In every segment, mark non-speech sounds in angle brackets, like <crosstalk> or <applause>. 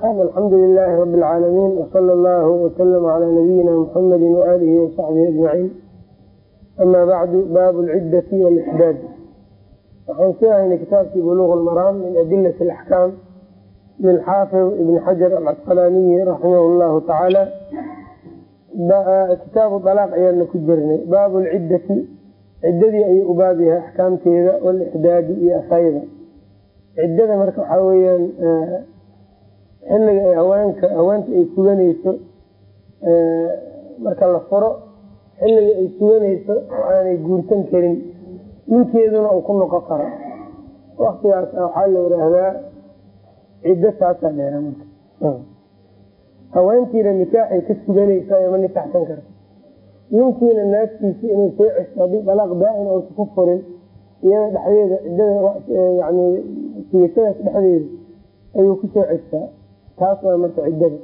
raxim alxamdu lilaahi rabi lcaalamiin wsala allahu waslama calaa nabiyina muxamedi waaalihi wasaxbihi ajmaciin ama bacdu baabu lciddati walixdaad waxaan soo haynay kitaabkii buluuq lmaraam min adilati alaxkaam lilxaafid ibn xajar alcasqalaaniyi raximah llahu tacaala kitaabu alaaq ayaana ku jirnay baabu lciddati ciddadii ayuu u baab yahay axkaamteeda walixdaadi iyo afayda ciddada marka waxaa weyaan xilliga ay haweenka haweenta ay suganayso marka la furo xilliga ay suganayso oo aanay guursan karin. Ninkeeduna uu ku noqon karo. Waktigaas waxaa la yidhaahdaa ciddo taasaa dheera marka. Haweentiina nikaaxay ka suganaysa ma nikaaxsan karta ninkiina naagtiisa inay soo cesto haddii dalaaq daa-in uusa ku furin iyada dhexdeeda ciddada yani sugashadaas dhexdeeda ayuu ku soo cestaa taas marka ciddada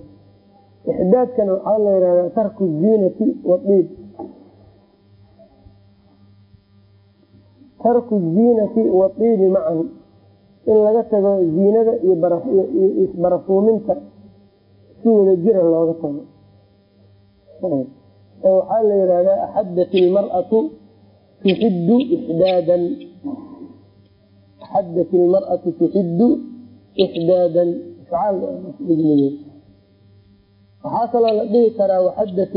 ixdaadkana waxaa la yihahdaa tarku ziinati wadiib tarku ziinati wadiibi macan in laga tago ziinada iyo isbarafuuminta si wada jira looga tago. Waxaa la yihahdaa axadat ilmaratu tuxiddu ixdaadan. Axadat ilmaratu tuxiddu ixdaadan waxaa kaloo la dhihi karaa waxadad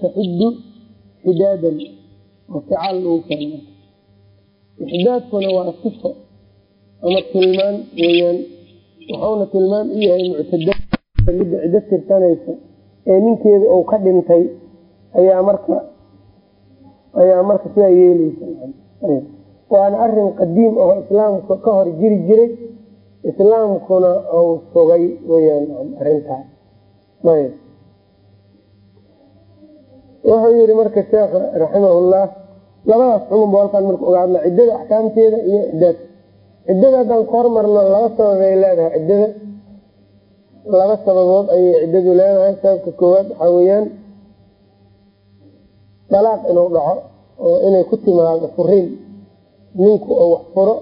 taxiddu xidaadan ficaal lagu keena ixdaadkuna waa sifo ama tilmaan weyaan wuxuuna tilmaan u yahay muctada midda ciddo tirsanaysa ee ninkeeda uu ka dhintay ayaa marka ayaa marka sidaa yeeleysa waana arrin qadiim oo islaamka ka hor jiri jiray islaamkuna uu sugay weyaan arintaas ayb wuxuu yihi marka sheekha raximahullah labadaas xugunba halkaan marka oga hadla ciddada axkaamteeda iyo ixdaadka ciddada haddaan ka hormarno laba sababay leedahay ciddada. Laba sababood ayay ciddadu leedahay. Sababka koowaad waxaa weeyaan dalaaq inuu dhaco oo inay ku timaado furiin ninku oo wax furo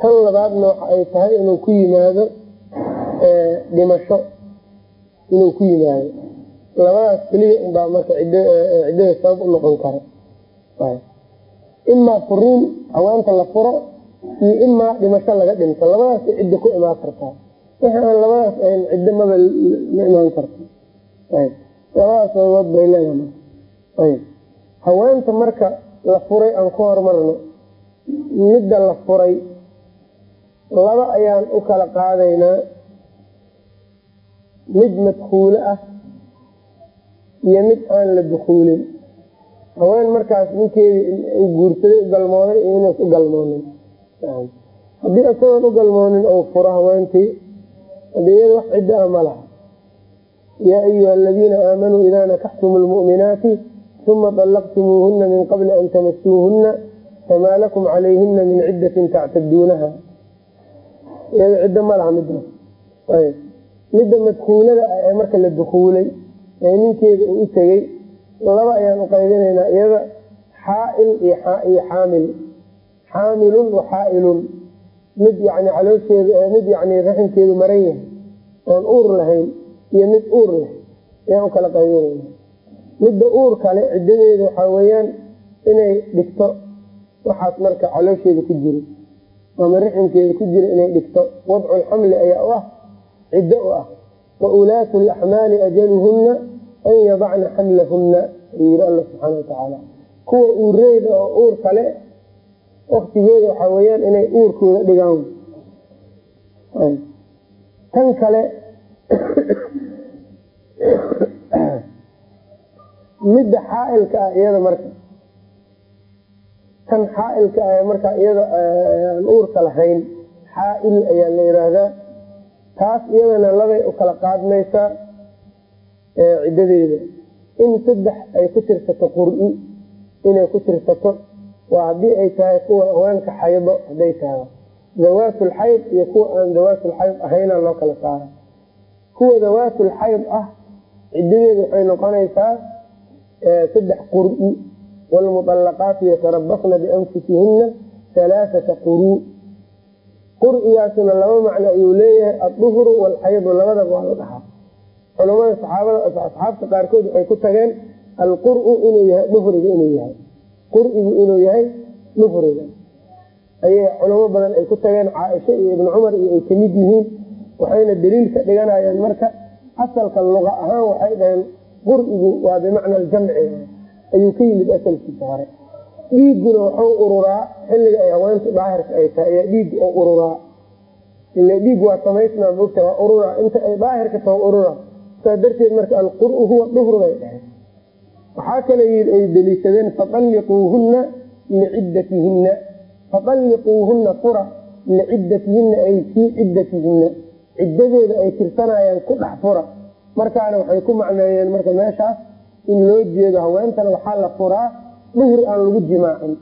tan labaadna waxa ay tahay inuu ku yimaado dhimasho. Inuu ku yimaado. Labadaas keliya unbaa marka ciddada sabab u noqon kara. Imaa furiin haweenta la furo iyo imaa dhimasho laga dhinto. Labadaas ciddo ku imaan kartaa aan labadaas ahayn ciddo maba ma imaan karta labadaas sababood bay leedahay. Haweenta marka la furay aan ku horumarno midda la furay laba ayaan u kala qaadaynaa. Mid madkuulo ah iyo mid aan la dukuulin haween markaas ninkeedii u guursaday galmooday iyo inuus u galmoonin. Haddii isagoon u galmoonin ou furo haweentii. Hadi iyada wax ciddo ah ma laha. Yaa ayuha aladiina aamanuu idaa nakaxtum lmu'minaati uma طلqtmuuhuna min qabli an tamasuuhuna famaa lakum calayhina min cidatin tactaduunaha iyada ciddo ma laha midaas midda madkuulada ah ee marka la dukuulay ee ninkeeda uu tegey laba ayaan u qaybinaynaa iyada xaail iyo xaamil. Xaamilun wa xaailun. Mid yani caloosheedu mid yani raximkeedu maran yahay oon uur lahayn iyo mid uur leh. Ayaan u kala qaybinayna midda uur kale ciddadeeda waxaa weeyaan inay dhigto waxaas marka caloosheeda ku jiro ama riximkeeda ku jiro inay dhigto. Wadculxamli ayaa u ah ciddo u ah. Wa ulaatu laxmaali ajaluhunna an yadacna xamlahunna ayuu yiri alla subxaana watacaala kuwa uureyda oo uur kale waktigeeda waxaa weyaan inay uurkooda dhigaan. Tan kale <coughs> midda xaailka ah iyada marka tan xaailka ah markaa iyada aan uurka lahayn xaail ayaa la yiraahdaa. Taas iyadana labay u kala qaadmaysaa ciddadeeda. In saddex ay ku tirsato qur'i inay ku tirsato waa haddii ay tahay kuwa haweenka xaydo hadday tahay. Dawaatul iyo kuwa aan dawaatul ahayna loo kala saara kuwa dawaatul xayd ah ciddadeedu waxay noqonaysaa saddex qur'i waalmuطalaqaatu yatarabasna bianfusihina alaaata quruu qur'igaasuna laba macno ayuu leeyahay adduhru waalxaydu labadaba waa la dhahaa culamada saxaabada asxaabta qaarkood waxay ku tageen alqur'u inuu yahay duhriga inuu yahay qur'igu inuu yahay duhriga ayay culamo badan ay ku tageen caaisha iyo ibnu cumar iyo ay ka mid yihiin waxayna daliil ka dhiganayaan marka asalka luqa ahaan waxay dhaheen qur'igu waa bimacna aljamci ayuu ka yimid asalkiisa hore dhiigguna waxuu ururaa xilliga ay haweentu daahirka ay tahay ayaa dhiig u ururaa. Ila dhiig waa samaysmaa mogta waa ururaa. Inta ay daahirka taho urura saa darteed marka alqur'u huwa duhru bay dhaheen waxaa kale ay deliishadeen fatalliquuhunna liciddatihinna fatalliquuhunna fura liciddatihinna ay fii ciddatihinna. Ciddadooda ay tirsanayaan ku dhex fura markaana waxay ku macneeyeen marka meeshaas in loo jeedo haweentana waxaa la furaa duhri aan lagu jimaacin.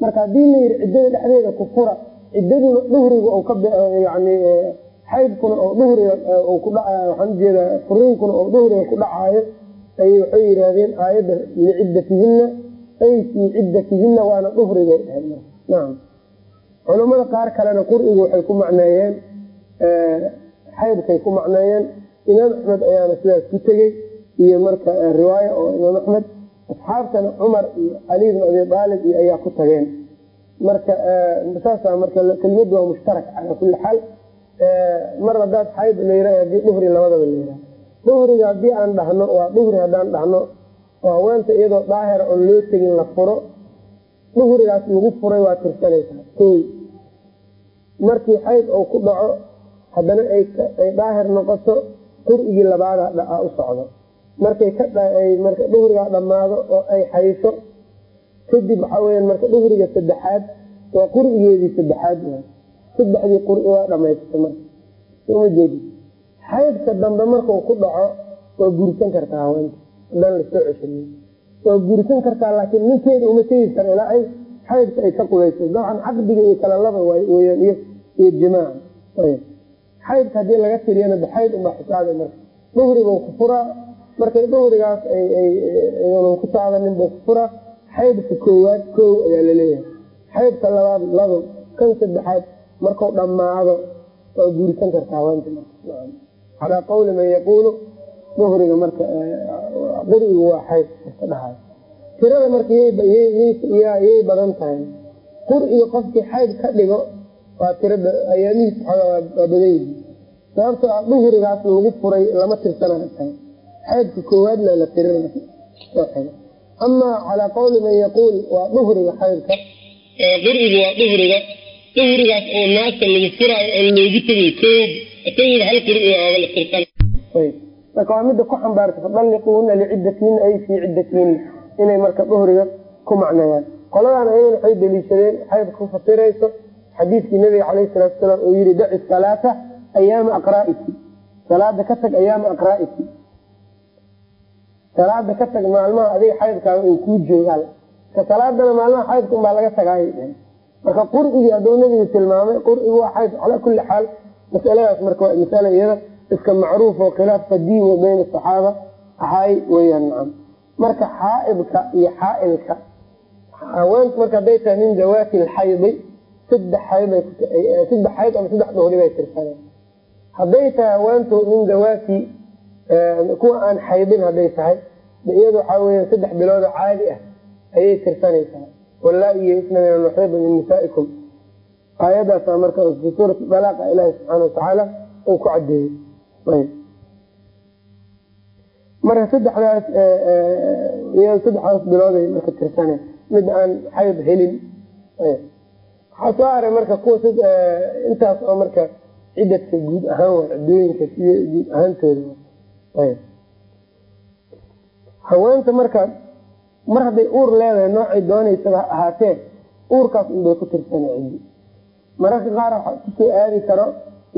Marka haddii la yidhi ciddada dhexdeeda ku fura ciddaduna duhriga yani xaydkuna oo duhriga waxaan ujeeda furiinkuna oo duhriga ku dhacaayo ay waxay yidhaahdeen aayadda liciddatihinna ay fii ciddatihinna waana nacam culamada qaar kalena qur'igu waxay ku macneeyeen xaydkay ku macneeyeen. Imaam axmed ayaana sidaas ku tegey iyo marka riwaaya oo imaam axmed asxaabtana cumar iyo cali bn abi aalib iyo ayaa ku tageen. Marka saasa marka kelimadu waa mushtarak calaa kuli xaal. Mar hadaad xayd layra haddii duhri labadaba layra duhriga haddii aan dhahno waa duhri haddaan dhahno oo haweenta iyadoo daahira oon loo tegin la furo. Duhrigaas lagu furay waa tirsanaysaa o markii xayd uu ku dhaco haddana ay daahir noqoto qur'igii labaada u socdo markay marka duhrigaa dhammaado oo ay xaysho kadib waxaa weya marka duhriga saddexaad waa qur'igeedii saddexaad saddexdii qur'i waa dhamaystay marka. Soma jeedi. Xaydka dambe markuu ku dhaco waa guursan kartaa haweenta haddaan la soo ceshaniy waa guursan kartaa laakiin ninkeeda uma tegi karo ilaa ay xaydka ay ka qubayso. Dabcan caqdiga iyo kala laba weyaan iyo jimaaca xaydka haddii laga tiriyana xayd unbaa xisaabay marka duhribuu ku furaa markay duhrigaas aynan ku taabanin buu ku furaa xaydka koowaad koow ayaa la leeyahay xaydka labaad labo kan saddexaad markuu dhammaado waa guursan kartaa haweenta calaa qawli man yaquulu duhriga marka qurigu waa xayd iska dhahay. Tirada marka yay badan tahay. Quriga qofkii xayd ka dhigo waa tirada ayaamihiis waa badan yihi sababto duhrigaas lagu furay lama tirsanayo tahay xaydka koowaadna la tirin amaa calaa qawli man yaquul waa duhriga xaydka qurigu waa duhriga. Duhrigaas oo naagta lagu furaayo oon loogu tegay koob. Isagiiba hal ooga la tirsan marka waa midda ku xambaarta fadalliquuna liciddatihinna ay fii ciddatihinna inay marka duhriga ku macneeyaan. Qoladan ayagana waxay deliishadeen xaydka ku fasirayso xadiidkii nabiga caleyhi salaatu salaam oo yihi daci salaata ayaama aqraa'iki salaada salaada ka tag maalmaha adiga xaydkaaga uu kuu joogaan ka salaadana maalmaha xaydka unbaa laga tagaay marka qur'igii hadduu nabigu tilmaamay qur'igi waa xayd calaa kulli xaal. Masaladaas marka waa masala iyada iska macruuf oo khilaaf qadiim bayna asaxaaba ahay weyaan nacam marka xaaidka iyo xaailka haweenta marka hadday tahay min dawaati lxaydi saddex xaydsaddex xayd ama saddex dhuhri bay tirsadeen hadday tahay haweentu min dawaati kuwa aan xaydin hadday tahay iyada waxaa weya saddex biloodo caadi ah ayay tirsanaysaa. Walaa iyoisna min almaxiidi min nisaaikum. Aayadaasa marka fi suurati dalaaqa ilaahi subxaana watacaala uu ku cadeeyey marka saddexdaas saddexdaas bilooday marka tirsana mid aan xayd helin. Waxaa soo haray marka kuwa intaas oo marka cidadka guud ahaan waa cidooyinka siy guud ahaantooda haweenta marka mar hadday uur leedahay noocay doonaysaba ahaatee uurkaas unbay ku tirsana cidi mararka qaar waxaa ku soo aadi karo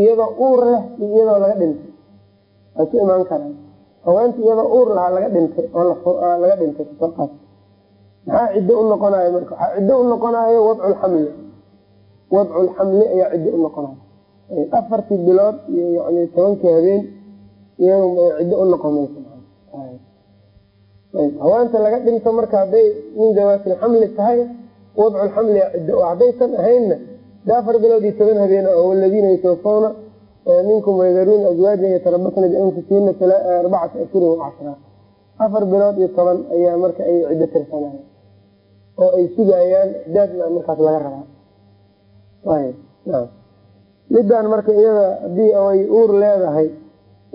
iyadoo uur leh iyadoo laga dhintay. Way ku imaan karaan. Haweenta iyadoo uur lahaa laga dhintay oo laga dhintay ka soo qaad maxaa ciddo u noqonayo marka? Waxaa ciddo u noqonayo wadculxamli wadculxamli ayaa ciddo u noqonayo afartii bilood iyo yani tobankii habeen iyaga ciddo u noqon mayso haweenta laga dhinto marka hadday min dawaatilxamli tahay wadculxamlia ciddo haddaysan ahaynna de afar bilood iyo toban habeen waladiina yatawafawna minkum waydaruuna azwaajan yatarabasna bianfusihina arbacata ashhurin wacashra afar bilood iyo toban ayaa marka ay ciddo tirsanaya oo ay sugayaan ixdaadna markaas laga rabaa. Midaan marka iyada haddii ay uur leedahay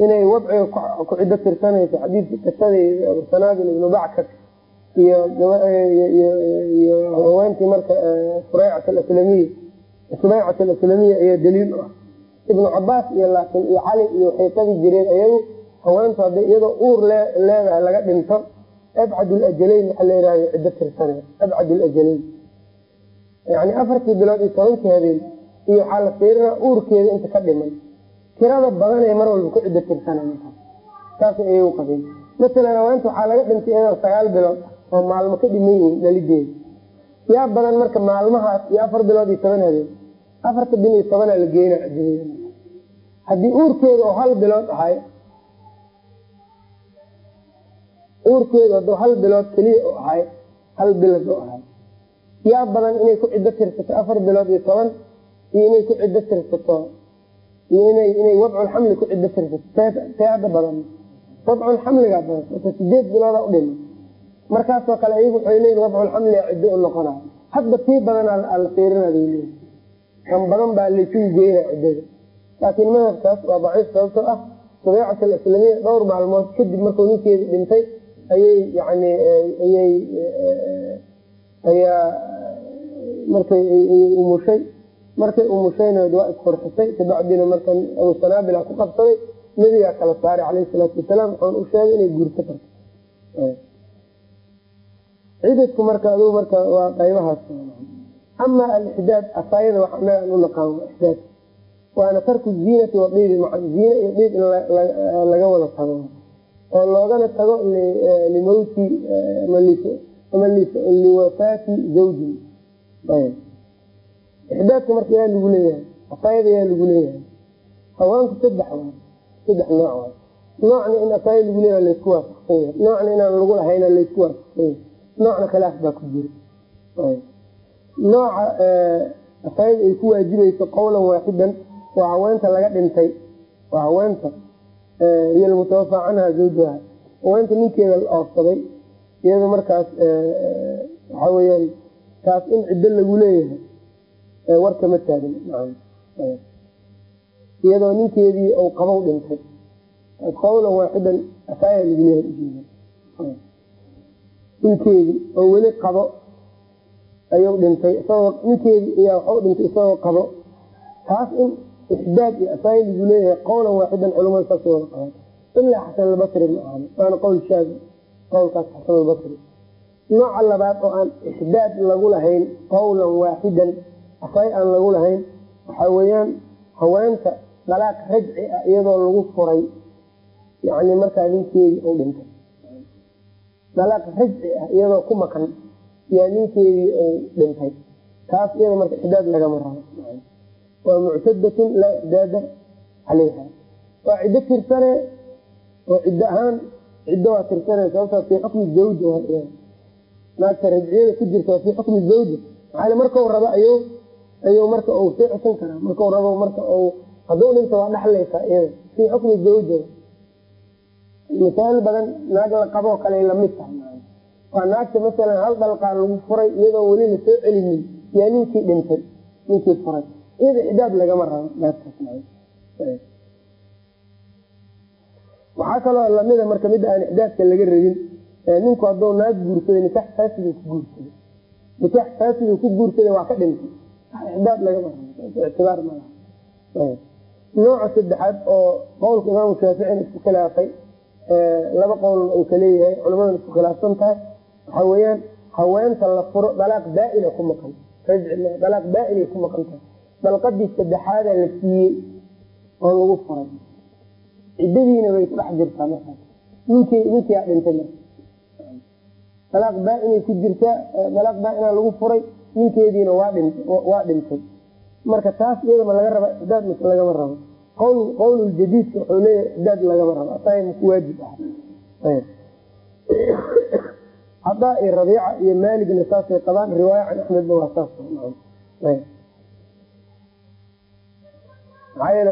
inay wadciga ku ciddo tirsanayso xadiidka qisadeeda sanaabil ibnu backar iyo iyo haweentii marka sureycat alaslamiya subaycat alaslamiya ayaa daliil u ah. Ibnu cabaas iyo laakin iyo cali iyo waxay qabi jireen iyagu haweentu hadday iyadoo uur leedahay laga dhinto. Abcad lajalayn waxaa la yihahda ciddo tirsana abcad lajalayn yani afartii bilood iyo tobankii habeen iyo waxaa la fiirina uurkeeda inta ka dhiman tirada badanee mar walba ku ciddo tirsana saas iyagu qabeen. Masalan haweenta waxaa laga dhintay iyadoo sagaal bilood oo maalmo ka dhiman yihiin dhalideeda yaa badan marka maalmahaas iyo afar bilood iyo toban habeen. Afarta bil iyo tobanaa la geyna cidadeeda haddii uurkeeda oo hal bilood ahay uurkeedu hadduu hal bilood keliya u ahay hal bilod u ahay. Yaa badan inay ku ciddo tirsato afar bilood iyo toban iyo inay ku ciddo tirsato iyo inay inay wadculxamli ku see hadda badan. Wadculxamligaa badan marka sideed bilooda u dhima markaasoo kale ayagu waxay leeyihiin wadculxamliga ciddo u noqonayo hadba tii badan ala fiirinabay leeyihiin kan badan baa laysugu geyna ciddada. Laakiin madhabkaas waa daciif sababtoo ah subaycat alislamiya dhowr maalmood kadib markuu ninkeedi dhintay ayay yani ayay ayaa markay umushay markay umushayna waa isqurxisay kabacdina marka sanaabila ku qabsaday nebigaa kala saaray caleyhi salaatu wasalaam waxaan u sheegay inay guurto karto. Cidadku marka aduu marka waa qaybahaas. Ama alixdaad asaayada wax anaga u naqaan ixdaad waana tarku ziinati wadiibi ziine iyo diib in laga wada tago. Oo loogana tago limowti ama liwafaati zawjin ixdaadka marka yaa lagu leeyahay asaayada yaa lagu leeyahay haweenku saddex waay saddex nooc noocna in asaaya lagu leeyahay laysku waafaqsan yahay. Noocna inaan lagu lahayna laysku waafaqsan yahay. Noocna khilaaf baa ku jira. Nooca asaayada ay ku waajibayso qowlan waaxidan waa haweenta laga dhintay. Waa haweenta iyo almutawafaa canha zawjaha haweenta ninkeeda la oofsaday iyado markaas waxaa weyaan taas in ciddo lagu leeyahay warkama taagin iyadoo ninkeedii u qabow dhintay. Qowlan waaxidan asaaya lagu leeyahay ninkeedii oo weli qabo ayuu dhintay ninkeedii ayaa waxu dhintay isagoo qabo. Taas in ixdaad iyo asaaya lagu leeyahay qowlan waaxidan culamada saasay wada qabaan ilaa xasan albasri ma ahan. Waana qowl shaabi qowlkaas xasan albasri. Nooca labaad oo aan ixdaad lagu lahayn qowlan waaxidan asaaya aan lagu lahayn waxaa weeyaan haweenta dalaaq rajci ah iyadoo lagu furay yani markaa ninkeedii u dhintay. Dalaaq rajci ah iyadoo ku maqan yaa ninkeedii uu dhintay. Taas iyada marka ixdaad lagama rabo. Waa muctadatun laa ixdaada caleyha waa ciddo tirsane oo ciddo ahaan ciddo waa tirsane sababtaa fii xukmi zawja naagta rajciyada ku jirta waa fii xukmi zawja maxaa markau rabo ayu ayuu marka cushan karaa markau rabo marka uu hadduu dhinta waa dhexlaysaa iyada fii xukmi zawja misaal badan naag la qaboo kale la mid tahay. Waa naagta masalan hal dalqaa lagu furay iyadoo weli la soo celinin yaa ninkii dhintay ninkii furay. Iyada ixdaad lagama rabo waxaa kaloo lamida marka midda aan ixdaadka laga rabin ninku hadduu naag guursaday nikax faasid ku guursaday. Nikax faasid ku guursaday waa ka dhintay nooca saddexaad oo qowlka imaamu shaaficina isku khilaafay laba qowl uu kaleeyahay culamadan isku khilaafsan tahay waxaa weyaan haweenta la furo dalaaq baa-ina ku maqan dalaaq baa-inay ku maqan tahay. Dalqadii saddexaada la siiyey oo lagu furay. Ciddadiina way ku dhex jirtaa markaas nink ninkiyaa dhintay marka dalaaq baa-inay ku jirtaa dalaaq baa-inaa lagu furay ninkeediina waa dhin waa dhintay marka taas iyadama laga raba ixdaad mase lagama rabo. Qowluljadiidka wuxuu leeyahay ixdaad lagama rabo asaga maku waajib ah. Cadaa iyo rabiica iyo maaligna saasay qabaan riwaaya can axmedna waa saas maxaa yeele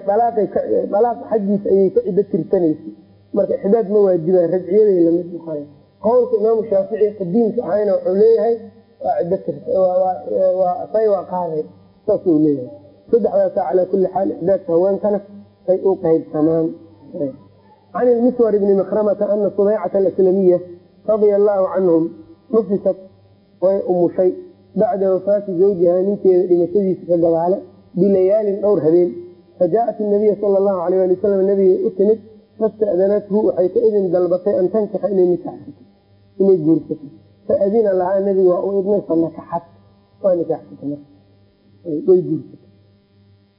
dalaaq xaggiisa ayay ka ciddo tirsanaysa. Marka ixdaad ma waajibaan rajciyaday la mid noqona qowlka imaamu shaafici qadiimka ahayna wuxuu leeyahay tirsay waa qaaday saasuu leeyahay. Saddexdaasa calaa kulli xaal ixdaadka haweenkana ay u qaybsamaan can ilmiswar ibni makramata ana subaycata alaslamiya radia allaahu canhum nufisat way umushay bacda wafaati zawjiha ninkeeda dhimashadiisa ka gabaale bilayaalin dhowr habeen. Fajaءat nabiya sala allahu alayh ali wasalam nabigay u timid fasta'danathu waxay ka idin dalbatay an tankixa inay guursato faadina lahaa nabiga waa u idnay fanakaxat waa nikaaxsata marka way guursato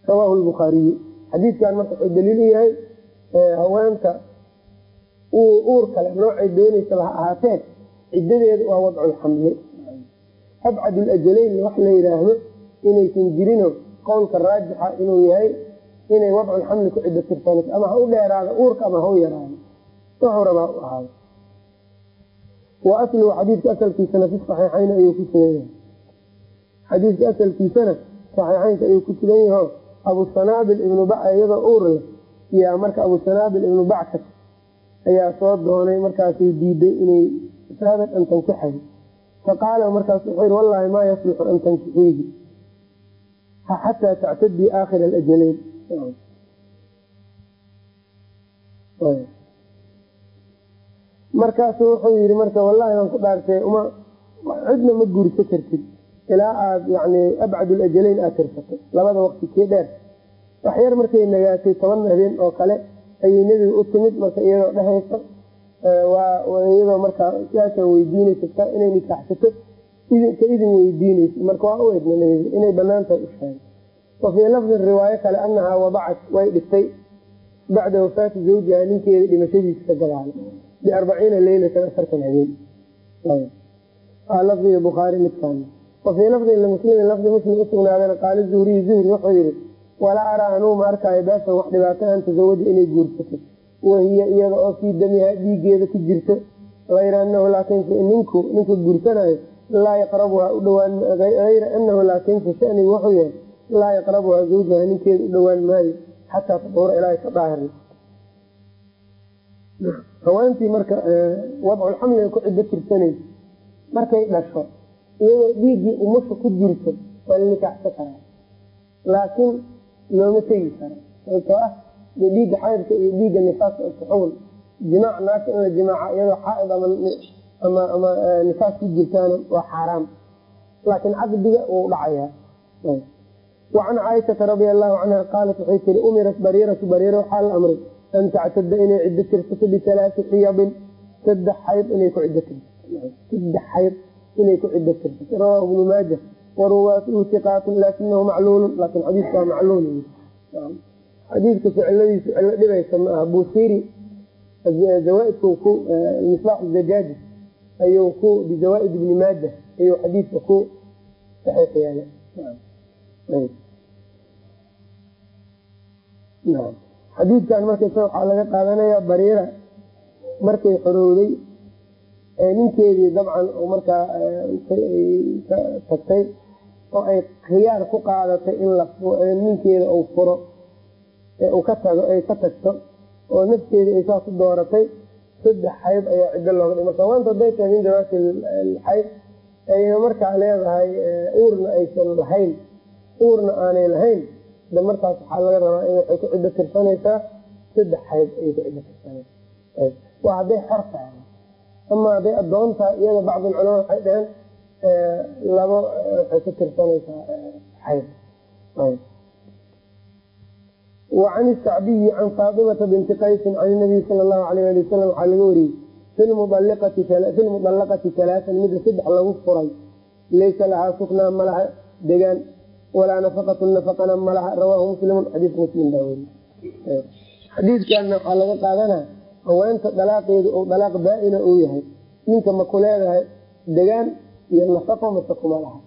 rawaahu lbukhaariyu xadiidkan marka wuxuu daliil u yahay haweenta uur kale noocay doonaysaba ha ahaatee ciddadeeda waa wadculxamli abcad lajalayn wax la yidhaahdo inaysan jirino qowlka raajixa inuu yahay inay wadculxamli ku ciddo tirsanayso ama ha u dheeraado uurka ama ha wa asluhu xadiidka asalkiisana fi saxiixayn ayuu ku sugan yahay. Xadiidka asalkiisana saxiixaynka ayuu ku sugan yaho abusanaabil ibnu bac iyadoo uur leh yaa marka abusanaabil ibnu backas ayaa soo doonay markaasay diiday inay saadan an tankixay faqaala markaas wuxuu yii wallaahi maa yaslixu an tankixiihi xataa tactadii aakhira alajalayn markaasu wuxuu yihi marka wallahi baan ku dhaartay cidna ma guursa kartid. Ilaa aad yani abcad lajalayn aad tirsato. Labada waqti kee dheer. Waxyar markay nagaatay toban habeen oo kale ayay nebiga u timid marka iyadoo dhehaysa iyadoo markaa siaasaan weydiinaysa inay nikaaxsato ka idin weydiinaysa. Marka waa u edna nebiga inay bannaan tahay u sheegay. Wa fii lafdin riwaayo kale anahaa wadacat way dhigtay. Bacda wafaati zawjiha ninkeeda dhimashadiisa ka gadaala biarbaciina leylatan afartan habeen. Lafdiga bukhaari midkaan wa fii lafdin limuslimin lafdi muslim usugnaadana qaala zuhriy zuhri wuxuu yihi walaa araa anuu ma arkaayo baasan wax dhibaato an tasawaja inay guursato. Wahiya iyada oo fii damiha dhiigeeda ku jirto ayra anahu laakinse ninku ninka guursanayo laa yaqrabuhaa u dhawaan hayra anahu laakinse shanigu wuxuu yahay laa yaqrabuhaa zawjaha ninkeeda u dhowaan maayo xataa taduura ilaahay ka daahiri haweentii marka wadculxamliga ku ciddo tirsanaysa. Markay dhasho iyadoo dhiiggii umusha ku jirto waa la nikaaxsan karaa laakiin looma tegi karo sababtoo ah dee dhiigga xaydka iyo dhiigga nifaaska isxugun jimaac naagta in la jimaaca iyadoo xaaid ama ama nifaas ku jirtaana waa xaaraam. Laakiin caqdiga wuu dhacayaa wacan caaishata radia allahu canha qaalat waxay tiri umirat bariiratu bariira waxaa an tactada inay ciddo tirsato bialaai xiyadin saddex xayd inay ku ciddo tirsato rawaahu ibnu maaja waruwaatuhu iqaatun laakinahu macluulun laakin xadiiska waa macluul xadiidka ficiladiisu cillo dhibaysa ma aha buusiri zawaaidku ku misbaax zajaaji ayuu ku bizawaaid ibni maaja ayuu xadiidka ku saxiix yeelay xadiidkan markaysa waxaa laga qaadanaya bariira markay xorowday ninkeedii dabcan markaa tagtay oo ay khiyaar ku qaadatay in ninkeeda uu furo ka tago ay ka tagto oo nafteeda ay saas u dooratay saddex xayd ayaa ciddo looga dhig marka haweenta haday min dawaati xayd ayna markaa leedahay uurna aysan lahayn uurna aanay lahayn de markaas waxaa laga rabaa in waxay ku ciddo tirsanaysaa saddex xayd ayay ku ciddo tirsanaysa hadday xor tahay ama hadday addoon tahay iyada bacdulculamaa waxay dhaheen labo waxay ku tirsanaysaa xayd wacan isacbiyi can faatimata binti qaysin can nabiyi sala allahu alayh ali wasalam waxaa laga wariyey fi lmudallaqati alaaan mida saddex lagu furay laysa lahaa suknaa malaha degaan walaa nafaqatu nafaqana malaha rawaahu muslimun xadiiska muslim baa weriy xadiidkana waxaa laga qaadana haweenta dalaaqeedu ou dalaaq baa-ina uu yahay ninka ma ku leedahay degaan iyo nafaqo mase kuma laha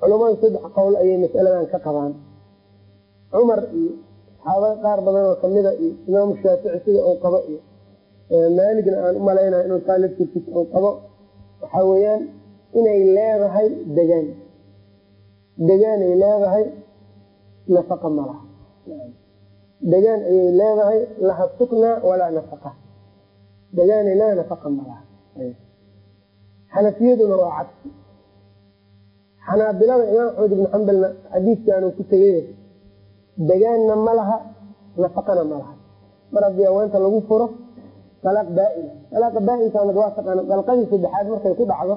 culamadu saddex qowl ayay masaladan ka qabaan cumar iyo saxaabada qaar badan oo kamida iyo imaamu shaafici sida uu qabo iyo maaligna aan umalaynayo inuu taalibkiis uu qabo waxaa weeyaan inay leedahay degaan degaanay leedahay nafaqa malaha degaan ayay leedahay laha suknaa walaa nafaqa. Degaanay leedahay nafaqa malaha xanafiyaduna waa cagsi xanaabilada imaam axmed ibn xambalna xadiidkaanu ku tegay degaanna ma laha nafaqana ma laha. Mar haddii haweenta lagu furo alaaq baain alaaqa baainkaanad waa taqaana dalqadii saddexaad markay ku dhacdo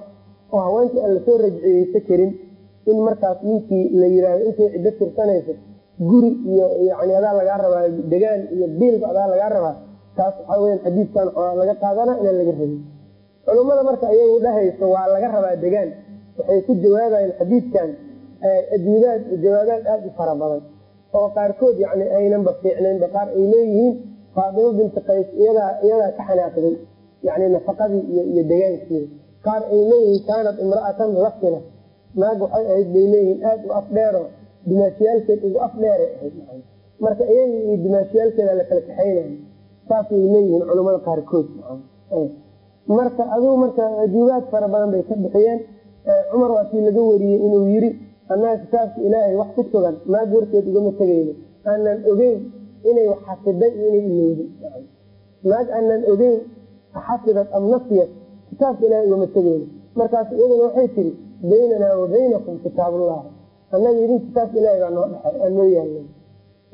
oo haweentii aan la soo rajciyeysa karin in markaas ninkii la yiraahdo intay ciddo tirsanayso guri iyo yani adaa lagaa rabaa degaan iyo biilba adaa lagaa rabaa taas waxaa weya xadiidkan laga qaadana inaan laga rabin. Culummada marka iyagu dhahayso waa laga rabaa degaan waxay ku jawaabayeen xadiidkan adwidaad jawaabaad aada u fara badan oo qaarkood yani aynanba fiicnaynba qaar ay leeyihiin faadimo binti qays iyadaa ka xanaaqday yani nafaqadii iyo degaankeeda qaar ay leeyihiin kaanat imra'atan lafina naag waxay ahayd bay leeyihiin aada u afdheero dimaashiyaalkeed ugu afdheeray ahayd marka iyaga iyo dimaashiyaalkeeda la kala kaxaynayo. Saasay leeyihiin culamada qaarkood marka aduu marka ajuubaad fara badan bay ka bixiyeen. Cumar waa kii laga wariyey inuu yiri annaga kitaabka ilaahay wax ku sugan naag warkeed ugama tegayno aanan ogeyn inay wax xafiday iyo inay ilowday naag aanan ogeyn xafidad am nasiyad kitaabka ilahay ugama tegayno markaas iyaduna waxay tiri baynanaa wa baynakum kitaabullah annaga idin kitaabka ilahay baa noo dhexay aan noo yaalnay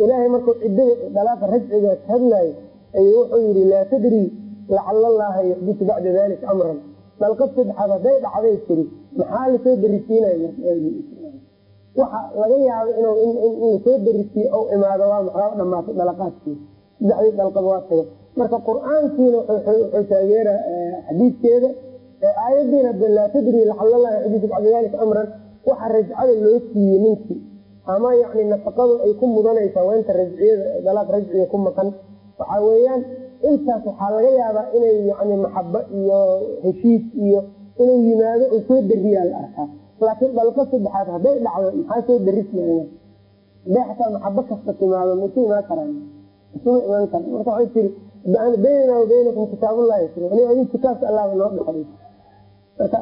ilaahay markuu ciddada dalaaqa rajciga ka hadlaayo ayuu wuxuu yidhi laa tadrii lacala allaha yuxdisu bacda dalika amran dalqad saddexaad hadday dhacday tiri maxaa la soo darisiinaya waxa laga yaabo in la soo darisiiye ou imaado waa maxaa dhamaatay dalaqaadkiisa saddexdii dalqad waa taga marka qur'aankiina wuxuu taageera xadiidkeeda aayadiina laa tadri lacala allaha yuxdisu bacda waxa rajcada loo siiyey ninkii. Ama yani nafaqadu ay ku mudanaysa haweenta rajciyada dalaaq rajciga ku maqan. Waxaa weeyaan intaas waxaa laga yaabaa inay yani maxabo iyo heshiis iyo inuu yimaado oo soo dariyaa la arkaa laakiin dalqo saddexaad hadday dhacdo maxaa soo darismaya haday xataa maxabo kasta timaado maisu imaan karaan? Isuma imaan kara marka waxay tiri baynanaa wa baynakum kitaabullahi ani adin kitaabka allahba noo dhexay marka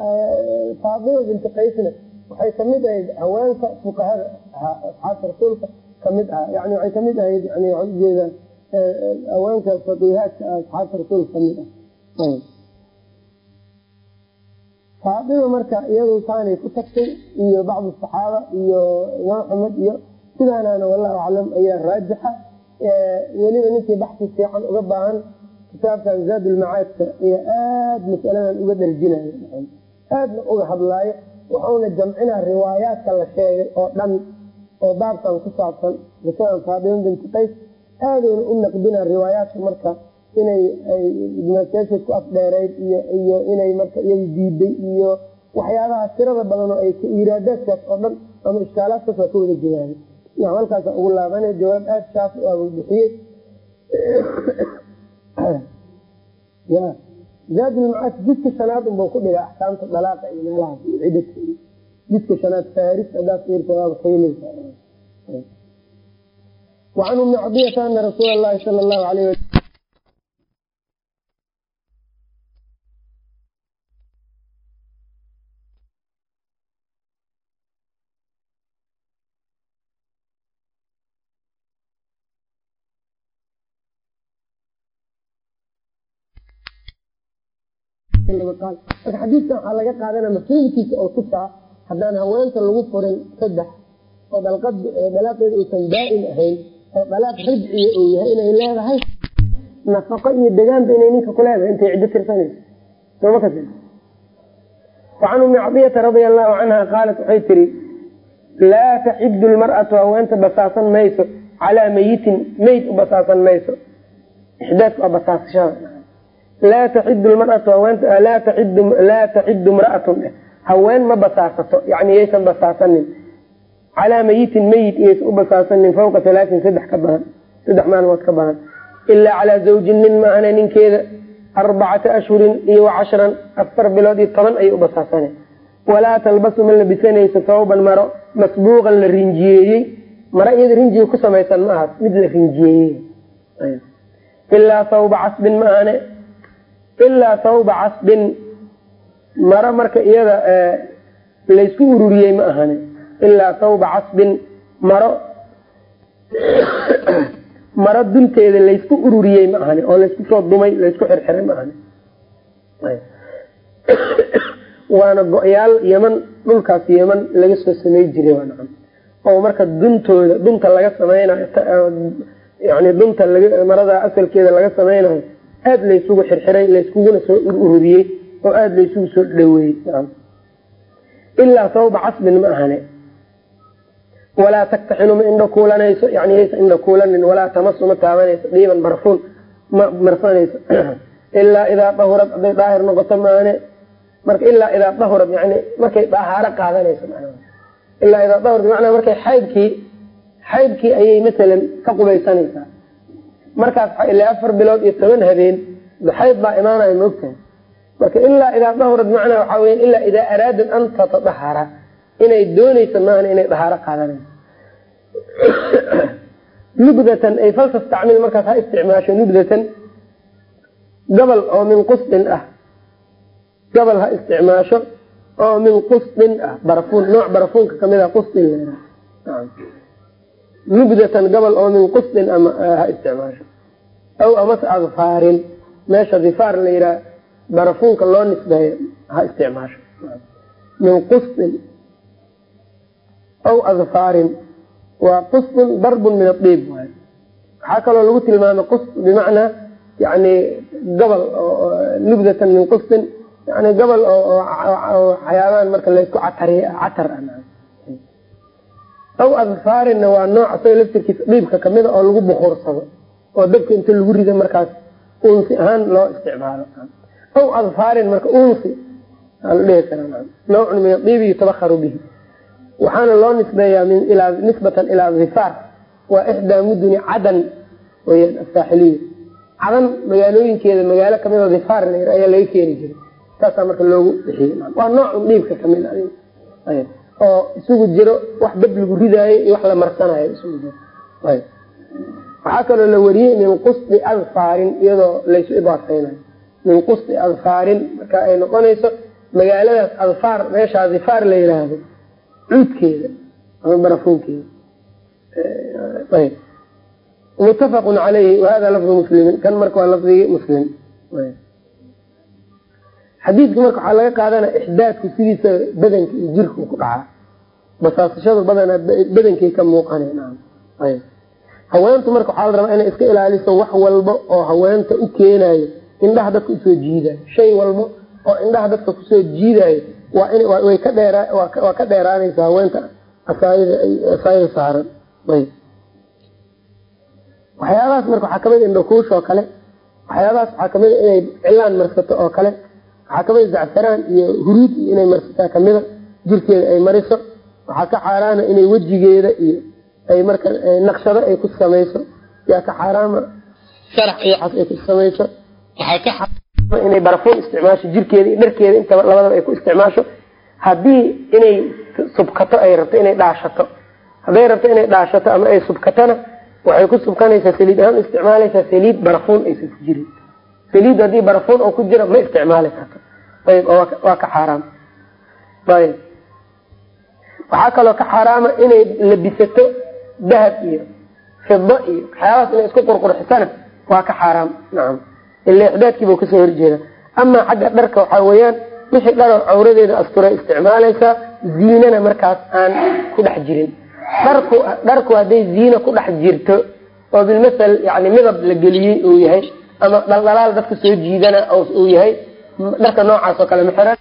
faatima binti qaysna waxay ka mid ahayd haweenka fuqahada asxaabta rasuulka ka mid ahaa yani waxay ka mid ahayd yani waxay ujeedaan haweenka faqiihaadka ah asxaabta rasuulka ka mid ah. Faatima marka iyadu saanay ku tagtay iyo bacdu saxaaba iyo imaam axmed iyo sidaanaana wallahu aclam ayaa raajixa weliba ninkii baxsi fiican uga baahan kitaabkan zaadulmacaadka iyo aada masaladan uga dharjinayo aadna uga hadlaayo wuxuuna jamcinaa riwaayaadka la sheegay oo dhan oo baabkan ku saabsan qisadan faatima binti qays. Aaduna u naqdinaa riwaayaadka marka inay dimaasyaasheed ku afdheereyd iyo inay marka iyaga diiday iyo waxyaabaha tirada badan oo ay iraadaadkaas oo dhan ama ishkaalaadkaas waa ka wada jawaabay halkaasa ugu laabana jawaab aada shaafi u abu bixiyey zaadulmacaad jidka shanaad unbau ku dhiga axkaamta dalaaqa iyo meelahaas iyo cidadka. Iyo jidka shanaad faaris hadaad fiirta waaba kayleysa wacan ummi cadiyata ana rasuula allahi sala wali marka xadiidkan waxaa laga qaadana mafhuumkiisa oo tusaa haddaan haweenta lagu furin saddex oo dalaaqeeda uusan daa'im ahayn oo dalaaq rajciya uu yahay inay leedahay nafaqo iyo degaanba inay ninka ku leedahay intay ciddo tirsanayso. Wacan ummi cadiyata radia allahu canha qaalat waxay tiri laa taxidu lmar'atu haweenta basaasan mayso calaa mayitin meyd u basaasan mayso. Ixdaadku waa basaasashada laa taxidu laa taxidu mraatun haween ma basaasato yani yaysan basaasanin. Calaa mayitin meyit iyaysan u basaasanin fawqa alaatin saddex ka badan saddex maalmood ka badan. Ilaa calaa zawjin nin maahane ninkeeda arbacata ashhurin iyo wacashran afar bilood iyo toban ayay u basaasane walaa talbasu ma labisanayso tawban maro masbuuqan la rinjiyeeyey. Maro iyada rinjiga ku samaysan ma aha mid la rinjiyeeyey. Ilaa sawba casbin maahane ilaa sawba casbin maro marka iyada laysku ururiyey ma ahane ilaa sawba casbin maro <coughs> maro dunteeda laysku ururiyey ma ahani. Oo laysku soo dumay laysku xirxiray ma ahani. <coughs> Waana go-yaal yeman dhulkaas yeman laga soo samey jiray waa nacam. Oo marka duntooda dunta laga sameynayo yani dunta marada asalkeeda laga sameynayo aada laysugu xirxiray layskuguna soo ururiyey oo aada laysugu soo dhaweeyey ilaa sawba casbin ma ahane. Walaa taktaxinu ma indho kuulanayso yani yaysa indho kuulanin walaa tamasu ma taabanayso dhiiban barfuun ma marsanayso. <clears throat> Ilaa idaa dahurad hadday daahir noqoto maane marka ilaa idaa dahurad yani markay dahaaro qaadanayso ilaa idaa dahurad manaa markay xaydkii xaydkii ayay masalan ka qubaysanaysaa markaas ilaa afar bilood iyo toban habeen xayd baa imaanaya maogtahay. Marka ilaa idaa dahurad macnaa waxaa weya ilaa idaa araadad an tatadahara inay doonayso maahan inay dahaaro qaadanayso. Nubdatan ay fal tastacmil markaas ha isticmaasho nubdatan gobol oo min qusdin ah. Gobol ha isticmaasho oo min qusdin ah. Barafuun nooc barafuunka ka mid ah qusdin la nubdatan gobol oo min qusdin ha isticmaasho aw amase adfaarin meesha difaar la yihaha barafuunka loo nisbeeyo ha isticmaasho min qusdin aw adfaarin waa qusdun darbun min adiib waay waxaa kaloo lagu tilmaamay qusd bimacnaa yani gobol nubdatan min qusdin yani gobol waxyaabahan marka laysku catariy catar aw adfaarinna waa nooc isaga laftirkiisa dhiibka kamida oo lagu bukuursado oo dabka inta lagu rido markaas unsi ahaan loo isticmaalo. Aw adfaarin marka unsi aa la dhihi karaa nawcun min adiibi yutabakaru bihi. Waxaana loo nisbeeyaa nisbatan ilaa difaar waa ixdaa muduni cadan weyaan asaaxiliya cadan magaalooyinkeeda magaalo kamidoo difaar la ayaa laga keeni jiray. Saasaa marka loogu bixiyey waa noocun dhiibka ka mid oo isugu jiro wax dab lagu ridaayo iyo wax la marsanayo isugu jiro. Waxaa kaloo la wariyey min qusdi adfaarin iyadoo laysu idaafeynayo min qusdi adfaarin marka ay noqonayso magaaladaas adfaar meeshaa difaar la yiraahdo cuudkeeda ama barafuunkeeda. Mutafaqu caleyhi wahada lafdu muslimin kan marka waa lafdigii muslim xadiidka marka waxaa laga qaadana ixdaadku sidiisa badanka iyo jirka ku dhacaa. Basaasashadu badanaa badankay ka muuqana haweentu marka waxaa la rabaa inay iska ilaaliso wax walba oo haweenta u keenayo indhaha dadka u soo jiidayo shay walba oo indhaha dadka ku soo jiidayo waa ka dheeraanaysa haweenta asaayada saaran. Waxyaabahaas marka waxaa ka mid indhakuush oo kale waxyaabahaas waxaa ka mid inay cilaan marsato oo kale waxaa ka mid zacfaraan iyo huruud inay marsataa kamida jirkeeda ay mariso. Waxaa ka xaaraana inay wejigeeda iyo ay marka naqshado ay ku samayso. Yaa ka xaaraama sharax iyo cas ay ku samayso. Waxaa ka xaaraama inay barafuun isticmaasho jirkeeda iyo dharkeeda intaba labadaba ay ku isticmaasho. Haddii inay subkato ay rabto inay dhaashato hadday rabto inay dhaashato ama ay subkatona waxay ku subkanaysaa saliid ahaan isticmaalaysaa saliid barafuun aysan ku jirin saliid haddii barafuun ku jira ma isticmaali karto. Ayb waa ka xaaraam. Ayb waxaa kaloo ka xaaraama inay labisato dahab iyo fido iyo waxyaabahaas inay isku qurqurxisana waa ka xaaraam. Nacam ila ixdaadkiibau ka soo horjeeda amaa xagga dharka waxaa weeyaan wixii dharoo cawradeeda asturay isticmaalaysaa ziinana markaas aan ku dhex jirin. Dharku dharku hadday ziina ku dhex jirto oo bilmasal yani midab la geliyey uu yahay ama dhaldhalaal dadka soo jiidana uu yahay dharka noocaas oo kale maxira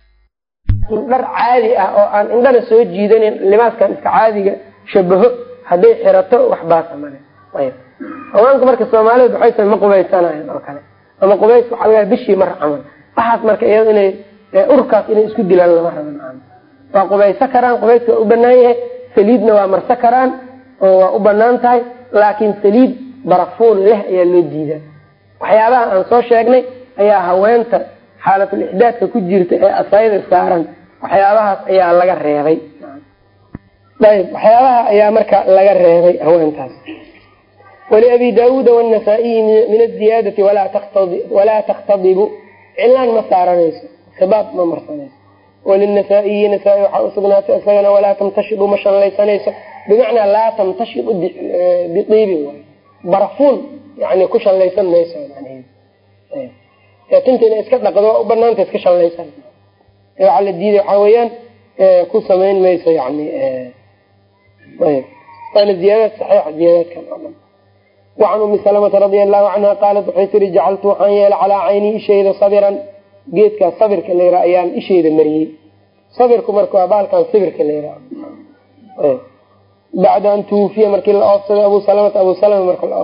dhar caadi ah oo aan indhana soo jiidanin libaaskan iska caadiga shabaho hadday xirato wax baasa male ayb haweenka marka soomaalidu waxay ma qubaysanayan oo kale. Ama qubays waxaa laga bishii mar camal waxaas marka iyado inay urkaas inay isku dilaan lama raban waa qubayso karaan qubayska waa u banaan yahay saliidna waa marso karaan oo waa u bannaan tahay laakiin saliid barafuun leh ayaa loo diidaa waxyaabaha aan soo sheegnay ayaa haweenta xaalatul ixdaadka ku jirta ee asayda saaran waxyaabahaas ayaa laga reebay ayb waxyaabaha ayaa marka laga reebay haweentaas waliabi daauuda wanasaa-iyi min aziyaadati walaa takhtadibu cilaan ma saaranayso khibaab ma marsanayso walinasaa-iyi nasaa-i waxaa usugnaatay isagana walaa tamtashidu ma shallaysanayso bimacnaa laa tamtashidu biiibin barafuun yani ku shallaysan mayso manheed tinta inay iska dhaqdo waa u banaanta iska shallaysan waxaa la diiday waxaa weeyaan ku samayn mayso yani waana ziyaadaad saxiixa ziyaadaadkan oo dhan. Wacan umi salamata radia allahu canha qaalat waxay tiri jacaltu waxaan yeela calaa cayni ishayda sabiran. Geedkaas sabirka layra ayaan ishayda mariyey. Sabirku marka waa baalkan sabirka layra bacda an tuwufiya markii la oofsaday abu salamata abu salama marka la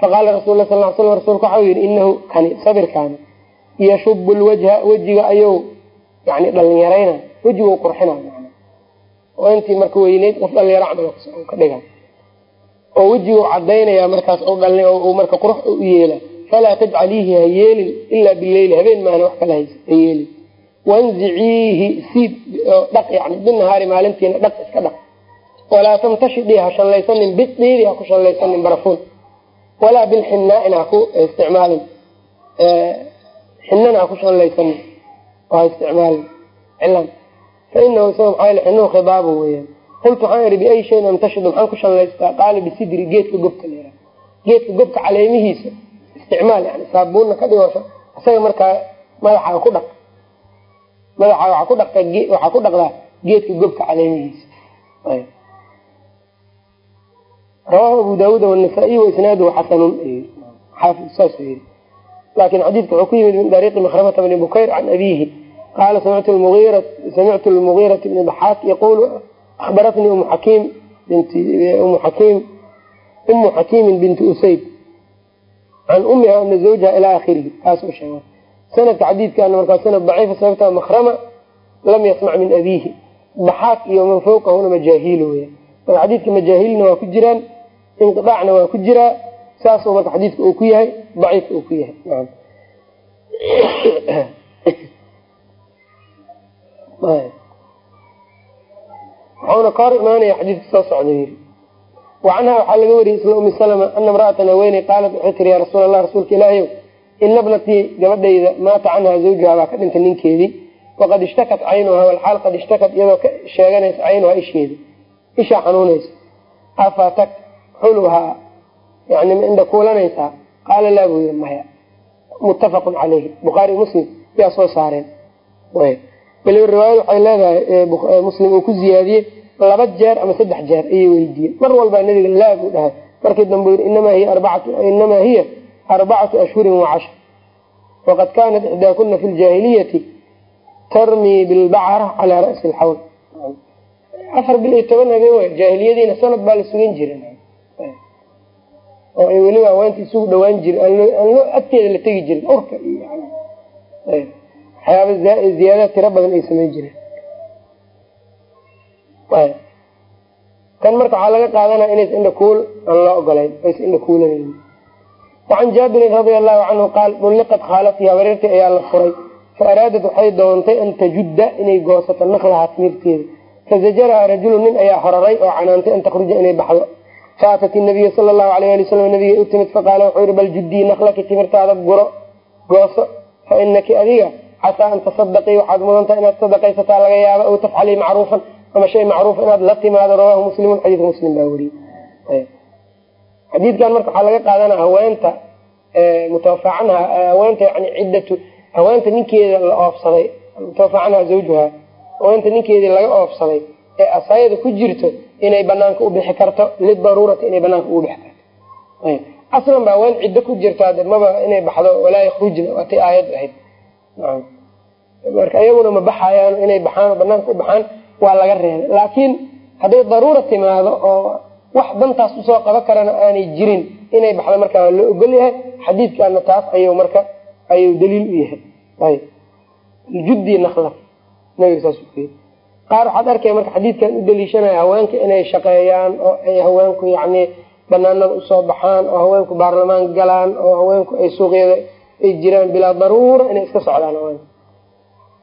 faqaala rasul sal l slam rasuulka waxau yihi inahu kani sabirkaani yashubu lwajha wejiga ayuu yani dhalinyarayna wejigu qurxina oo intii marka weyneyd qof dhalinyaro camal ka dhiga oo wejigu cadaynaya markaas marka qurux yeela falaa tajcaliihi ha yeelin ilaa bileyli habeen maana wax kale ha yeelin wanziciihi siid dhaq yani binahaari maalintiina dhaq iska dhaq walaa tamtashidii ha shallaysanin bidiidi ha ku shallaysanin barafuun walaa bilxinaain ha ku isticmaalin xinana ha ku shallaysanin oo ha isticmaalin cilan fainahu isaga maxaa xinuhu khidaabu weyaan qultu waxaan ihi biay shayin amtashidu maxaan ku shallaystaa qaala bisidri geedka gobka la geedka gobka caleemihiisa isticmaal yani saabuunna ka dhigo isaga markaa madaxaa ku dhaq madaxaa waxaa ku dhaqdaa geedka gobka caleemihiisa rawahu abu daawuud wanasaa-iy waisnaaduhu xasanun xaafid saas yii laakin xadiidka wuxuu ku yimid min dariiqi makramata bni bukayr can abiihi. Qaala samictu lmugiirata bni daxaak yaqulu ahbaratnii umu xakiim umu xakiim umu xakiimin binti usayd can umiha ana zawjaha ilaa akhirihi kaasuu sheega sanadka xadiidkaana markaa sanad daciifa sababta makrama lam yasmac min abiihi. Daxaak iyo man fawqahuna majaahiil weya marka xadiidka majaahilna waa ku jiraan inqidaacna waa ku jiraa saasuu marka xadiidka uu ku yahay daciif uu ku yahay. <coughs> Wuxuuna ka hor imaanaya xadiidka soo socda yiri. Wa canha waxaa laga wariyey isla umi salama ana imra'atan haweeney qaalat waxay tiri yaa rasuul allah rasuulka ilaahiyow ina bnatii gabadhayda maata canha zawjuha baa ka dhintay ninkeedii. Waqad ishtakat caynuha walxaal qad ishtakat iyadoo ka sheeganaysa caynuhaa isheeda ishaa xanuunaysa takxuluhaa yani ma kuulanaysaa qaala laa buu yiri maya muttafaqun caleyhi bukhaari muslim yaa soo saareen. Waliba riwaayad waxay leedahay muslim uu ku ziyaadiyey laba jeer ama saddex jeer ayay weydiiyeen. Mar walbaa nabiga laa buu dhahay. Markii dambe yii inamaa hiya arbacatu ashhurin wacashar waqad kaanat ixdaakuna fi ljaahiliyati tarmii bilbacra calaa ra'si lxawl afar bil iyo toban habeen way jaahiliyadiina sanad baa la sugan jira oo ay weliba haweenta isugu dhawaan jiri aan agteeda la tegi jirin urka iyo waxyaaba ziyaadaad tiro badan ay samayn jireen. Kan marka waxaa laga qaadanaya inaysa indha kuul aan loo ogolayn aysa indha kuulanayn. Wacan jaabirin radia allahu canhu qaal dulliqat khaalatiha wareertii ayaa la furay. Fa araadad waxay doontay an tajudda inay goosato naqlaha timirteeda. Fazajaraha rajulu nin ayaa horaray oo canaantay an takhruja inay baxdo faatat inabiya sala allahu alayh ali wasalam nabigay u timid faqaala wuxuu yihi bal juddii naqlaki timirtaada guro gooso fa inaki adiga casaa an tasadaqii waxaad mudantaha inaad sadaqaysataa laga yaaba aw tafcalii macruufan ama shay macruuf inaad la timaado rawaahu muslimun xadiidka muslim baa weriyey xadiidkan marka waxaa laga qaadanaa haweenta mutawafa canha haweenta yani ciddatu haweenta ninkeeda la oofsaday mutawafa canha zawjuha haweenta ninkeedii laga oofsaday ee asayada ku jirto inay banaanka u bixi karto lidaruurati inay banaanka ugu bixi karto. Aslan ba haween ciddo ku jirtaa de maba inay baxdo walaa yakrujna waatay aayad ahayd. Marka iyaguna ma baxayaan inay baxaan banaanka u baxaan waa laga reebay. Laakiin hadday daruura timaado oo wax dantaas u soo qaba karana aanay jirin inay baxdo markaa waa loo ogol yahay xadiidkana taas ayuu marka ayuu daliil u yahay. Judi nala nabiga saas qaar waxaad arkaya marka xadiidkan u daliishanaya haweenka inay shaqeeyaan oo ay haweenku yani banaanada u soo baxaan oo haweenku baarlamaan galaan oo haweenku ay suuqyada ay jiraan bilaa daruura inay iska socdaan haweenka.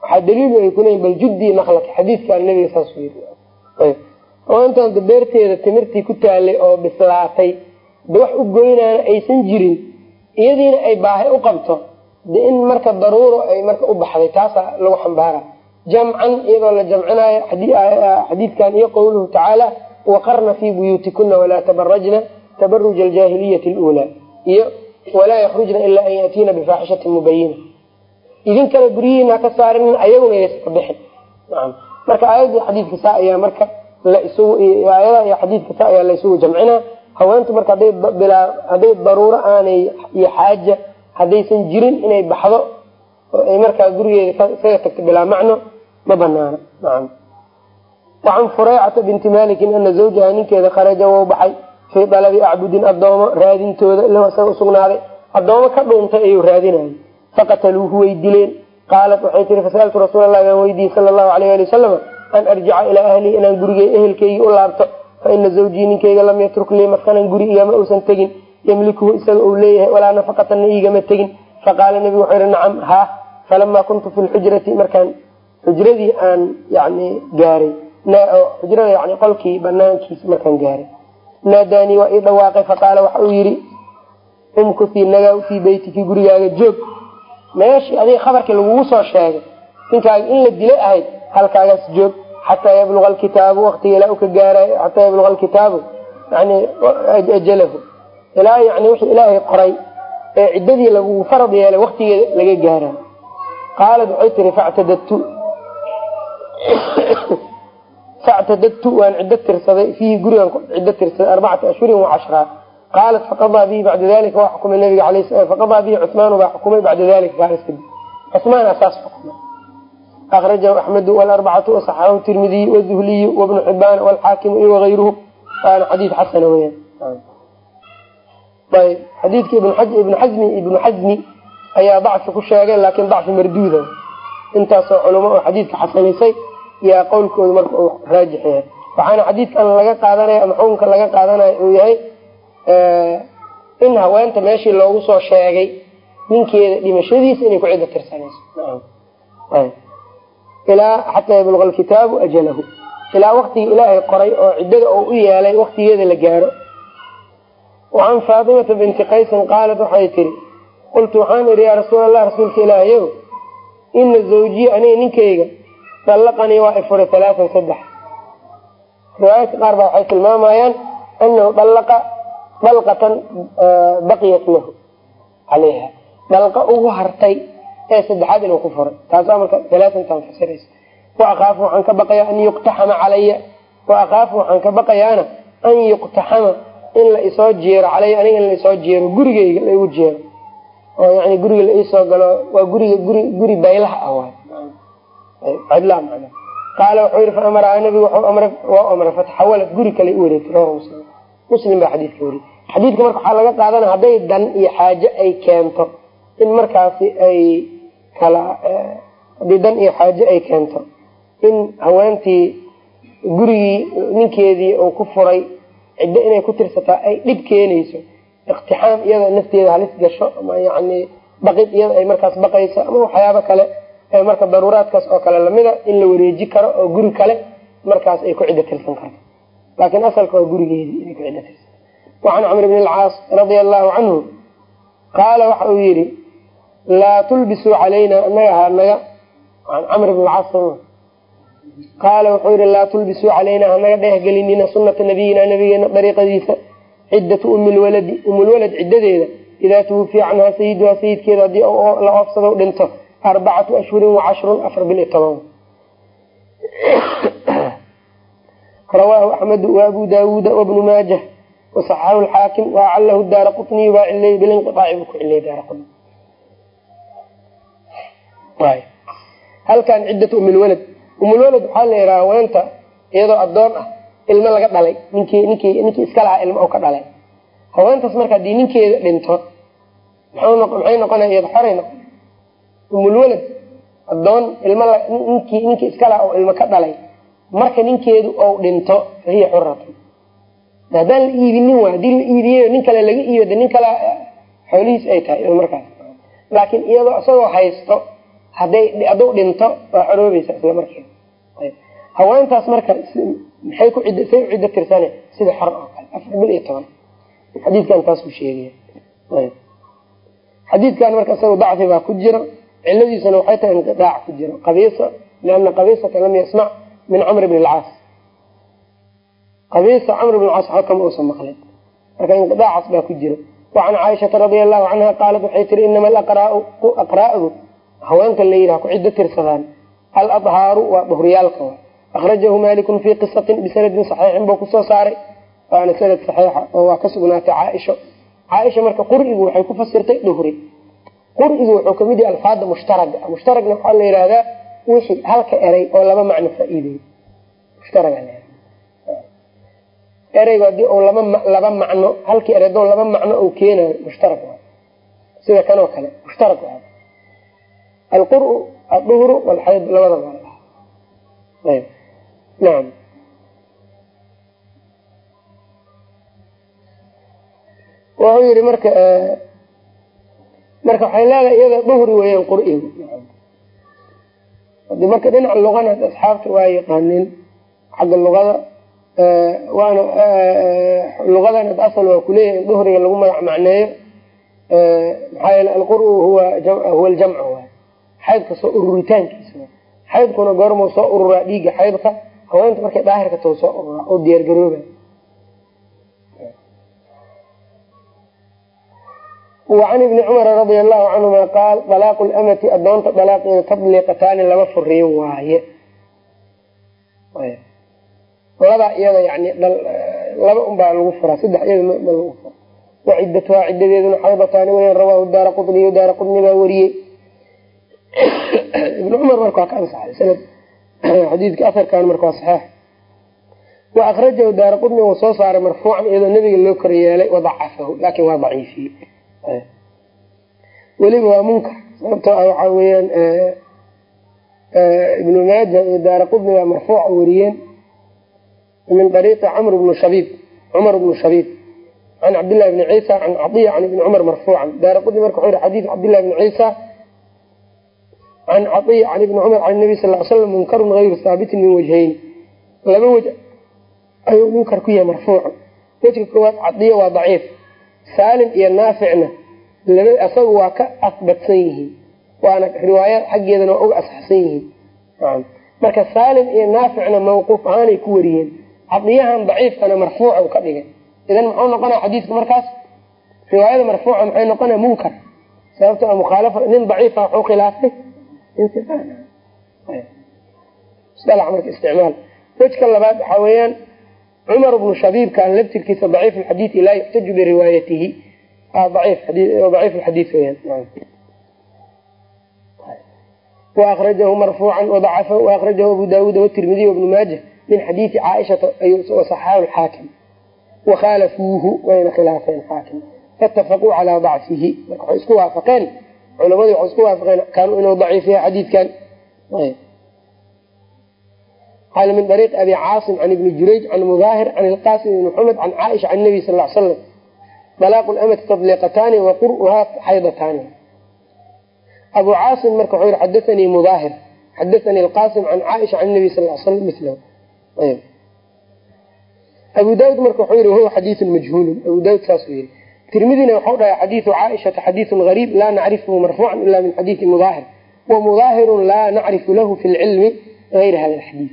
Waxaa daliil ay kuleeyiin bal judi naqlaka xadiidkan nabiga saas yiri haweentan beerteeda timirtii ku taalay oo bislaatay de wax u goynaana aysan jirin iyadiina ay baahi u qabto de in marka daruuro ay marka u baxday taasaa lagu xambaara jamcan iyadoo la jamcinayo xadiidkan iyo qowluhu tacaala waqarna fii buyuutikuna walaa tabarajna tabaruja aljaahiliyati luulaa iyo walaa yakhrujna ilaa an yaatiina bifaaxishatin mubayina idinkana guryihiina ka saarinin ayaguna yska bixin. Marka aayadii xadiidka saa ayaa marka aayada iyo xadiidka saa ayaa laysugu jamcinaa. Haweentu marka hadday daruuro aanay iyo xaaja haddaysan jirin inay baxdo oo ay markaa gurigeeda isaga tagto bilaa macno ma banaana wacan fureycata binti malikin ana zawjaha ninkeeda kharaja wou baxay fii dalabi acbudin adoomo raadintooda lahu isaga usugnaaday adoomo ka dhuuntay ayuu raadinayay. Faqataluuhu way dileen qaalat waxay tihi fasaltu rasuul allahi baan weydiiyey sala allahu alayh ali wasalam an arjica ilaa ahlii inaan gurigey ehelkeygi u laabto. Fa ina zawjii ninkeyga lam yatruk lii maskanan guri igama uusan tegin. Yamlikuhu isaga uu leeyahay walaa nafaqatanna igama tegin. Faqaala nebigu wuxuu yihi nacam haa falamaa kuntu fi lxujrati markaan xujradii aan yani gaaray xujrada yani qolkii banaankiisa markaan gaaray naadaanii waa ii dhawaaqay faqaala waxa uu yihi umkutii nagaa fii beytiki gurigaaga joog meeshii adiga khabarkii lagugu soo sheegay ninkaaga in la dilay ahayd halkaagaas joog xataa yabluga alkitaabu waqtiga ilaa u ka gaarayo xataa yabluga alkitaabu yani ajalahu ilaa yani wixii ilaahay qoray ee ciddadii lagugu farad yeelay waqtigeeda laga gaarayo qaalad waxay tiri factadadtu factadadtu waan ciddo tirsaday fiihi gurigan ciddo tirsaday arbacata ashhurin wacashraa qaalat faqadaa bihi bacda dalika waa xukumay nabiga alay faqadaa bihi cusmaanu baa xukumay bacda dalika kaalas kadib cusmaana saas xukumay akrajahu axmedu walarbacatu wasaxaxahu tirmidiy wazuhliyu wabnu xibaan walxaakimu iyo wagayruhu waana xadiid xasana weyaan ayb xadiidka ibnu xasmi ibnu xasmi ayaa dacfi ku sheegay laakin dacfi marduuda. Intaasoo culamo oo xadiidka xasanaysay yaa qowlkooda marka uu raajix waxaana xadiidkan laga qaadanaya ama xukunka laga qaadanaya uu yahay in haweenta meeshii loogu soo sheegay ninkeeda dhimashadiisa inay ku ciddo tirsanayso. Ilaa xataa yabluqa alkitaabu ajalahu. Ilaa waktiga ilaahay qoray oo ciddada uu u yeelay waktigeeda la gaaro. Wacan faatimata binti qaysin qaalat waxay tiri qultu waxaan idhi yaa rasuul allah rasuulka ilaahayow ina zawjiya aniga ninkayga dallaqanii waa i furay halaatan saddex. Riwaayadka qaar baa waxay tilmaamayaan anahu dallaqa dalqatan baqiyat lahu caleyha dalqa ugu hartay ee saddexaad inuu ku furay. Taasaa marka alaatantan fasiraysa wa akaafu waxaan ka baqayaa an yuqtaxama calaya wa akaafu waxaan ka baqayaana an yuqtaxama in la isoo jeero calaya aniga in la isoo jeero gurigeyga laigu jeero oo yani guriga la iisoo galo waa guriga guri guri baylaha ah waay. Cidlaa macna qaala wuxuu yihi fa amaraha nabigu waa amray fataxawalad guri kale u wareegtay rawahu muslim. Muslim baa xadiidka weriy xadiidka marka waxaa laga qaadanaya hadday dan iyo xaaje ay keento in markaasi ay kala haddii dan iyo xaaje ay keento in haweentii gurigii ninkeedii uu ku furay ciddo inay ku tirsataa ay dhib keenayso iqtixaam iyada nafteeda halis gasho ama yani baqid iyada ay markaas baqayso ama waxyaabo kale ee marka daruuraadkaas oo kale lamida in la wareeji karo oo guri kale markaas ay ku ciddo tirsan karto. Laakiin asalka waa gurigeedii inay ku ciddo tirsan wacan camr bn alcaas radia allahu canhu qaala waxa uu yihi laa tulbisuu calayna anaga hanaga camr bn alcaas qaala wuxuu yihi laa tulbisuu calayna hanaga dhehgelinina sunata nabiyina nabigeena dariiqadiisa ciddatu umilwaladi umulwalad ciddadeeda idaa tuwufiya canhaa sayiduhaa sayidkeeda haddii la oofsado dhinto arbacatu ashhurin wacashrun afar bil iyo toban. Rawaahu axmedu waabu daawuuda wabnu maajah wasaxaxahu lxaakim waacalahu daara qutniy baa cileyy bilinqiaaci buu ku ciliyay daara qutni. Halkan ciddatu umilwalad umulwalad waxaa la yidhaha haweenta iyadoo addoon ah ilmo laga dhalay ninkii iska lahaa ilmo ka dhalay. Haweentaas marka haddii ninkeeda dhinto maxay noqona iyada xoray noqon. Umulwalad adoon ilmo ninkii ninkii iska lahaa oo ilmo ka dhalay. Marka ninkeedu ou dhinto fahiya xuratu haddaan la iibinin waa haddii la iibiyeyo nin kale laga iibiyo de nin kale xoolihiis ay tahay markaas. Laakiin iyadoo isagoo haysto haday hadduu dhinto waa xoroobaysa isla markeeda haweentaas marka maxay ku id say u ciddo tirsane sida xor oo kale afar bil iyo toban. Xadiidkan taasuu sheegaya xadiidkan marka isaga dacfi baa ku jiro ciladiisuna waxay tahay inqiaac ku jiro qabiisa liana qabiisata lam yasmac min camr bn alcaas qabiisa camr bn caas waxba uusan maqlin marka inqiaacaas baa ku jira. Wacan caaishata radia allahu canha qaalat waxay tiri inama aqraa'du haweenka la yidhaha ku ciddo tirsadaan. Aladhaaru waa duhriyaalka akhrajahu malikun fii qisatin bisanadin saxiixin buu ku soo saaray waana sanad saxiixa oo waa ka sugnaatay caaisho caaisha marka qurigu waxay ku fasirtay duhri qurigu wuxuu ka mid yahay alfaada mushtaraga mushtaragna waxaa la yihahdaa wixii halka eray oo laba macno faa-iideyo mushtarag ereygu haddii laba macno halkii erey adoo laba macno uu keenayo mushtarag waay sida kanoo kale mushtarag waay alquru aduhru walxayd labada nacam wuxuu yihi marka marka waxay leedahay iyada duhri weeyaan qur'igu haddii marka dhinaca luqana asxaabta waa yaqaanin xagga luqada waana luqadan ad asal waa kuleeyahay in duhriga lagu magac macneeyo maxaa yeele alqur huwa huwa aljamc waay xaydka soo ururitaankiisa. Xaydkuna goormuu soo ururaa dhiigga xaydka haweenta markay daahirka too soo ururaa oo diyaar wacan ibni cumara radia allahu canhuma qaal dalaaqu lamati adoonta dalaaqeeda tadliiqataani laba furiin waaye. Ladaa iyada yani laba unbaa lagu furaa saddex iyada ma lagu fura wacidatuhaa cidadeeduna xaydataani weyan rawaahu daara qudniy daara qudni baa wariyey. <coughs> Ibn cumar marka ka ansaxay xadiidka afarkan marka waa saxeix wa akrajahu daara qudni uu soo saaray marfuucan iyadoo nabiga loo kor yeelay wadacafahu laakin waa daciifiyey weliba waa munkar sababtoo ah waxaa weyaan ibnu maaja iyo daara qudni baa marfuuca wariyeen min ariiqi camr bnu shabiib cumar bnu shabiib. Can cabdillahi bni ciisa can cadiya can ibni cumar marfuucan. Daara qudni marka wuxuu yihi xadiid cabdillahi bni ciisa can caiya can ibni cumar can nabi sal slam munkarun gayru haabitin min wajhayni laba wej ayuu munkar ku yahay marfuuca wejka koowaad cadiya waa daciif saalim iyo naaficna asaga waa ka asbatsan yihiin waana riwaayaad xaggeedana waa uga asxsan yihiin marka saalim iyo naaficna mawquuf ahaanay ku wariyeen cadiyahan daciifkana marfuuca u ka dhigay idan muxuu noqonaya xadiidka markaas riwaayada marfuuca maxay noqonaya munkar sababto a mukhaalafa nin daciifa waxuu khilaafay isticmaal. Wejka labaad waxaa weeyaan cumar bnu shabiibkan laftirkiisa daciif xadiidi laa yuxtaju biriwaayatihi. Daciif xadii weyan wakrajahu marfuucan waakrajahu abu daawuud watirmidiy wabnu maaja min xadiidi caaishata wasaxaahu xaakim. Wakhaalafuuhu wayna khilaafeen xaakim. Faitafaquu calaa dacfihi. Marka waxay isku waafaqeen culamadii waxay isku waafaqeen kaanuu inuu daciif yahay xadiidkan. Qaal min ariiqi abi caasim can ibni jurayj can mudaahir can ilqasim ibni maxamed can caaisha can nabi sal l slam dalaaqu lamati tadliiqataani wa qur'uhaa xaydataani. Abu caasim marka wuxuu yihi xadaanii mudaahir xadaanii alqasim can caaisha can nabi sal slam milahu abu daawud marka wuxuu yihi wahuwa xadiiun majhuulun. Abu daawud saasuu yihi tirmidina waxau dhahay xadiidu caaishata xadiiun gariib laa nacrifuhu marfuucan ila min xadiidi mudaahir. Wa mudaahirun laa nacrifu lahu fi lcilmi gayra hada xadiid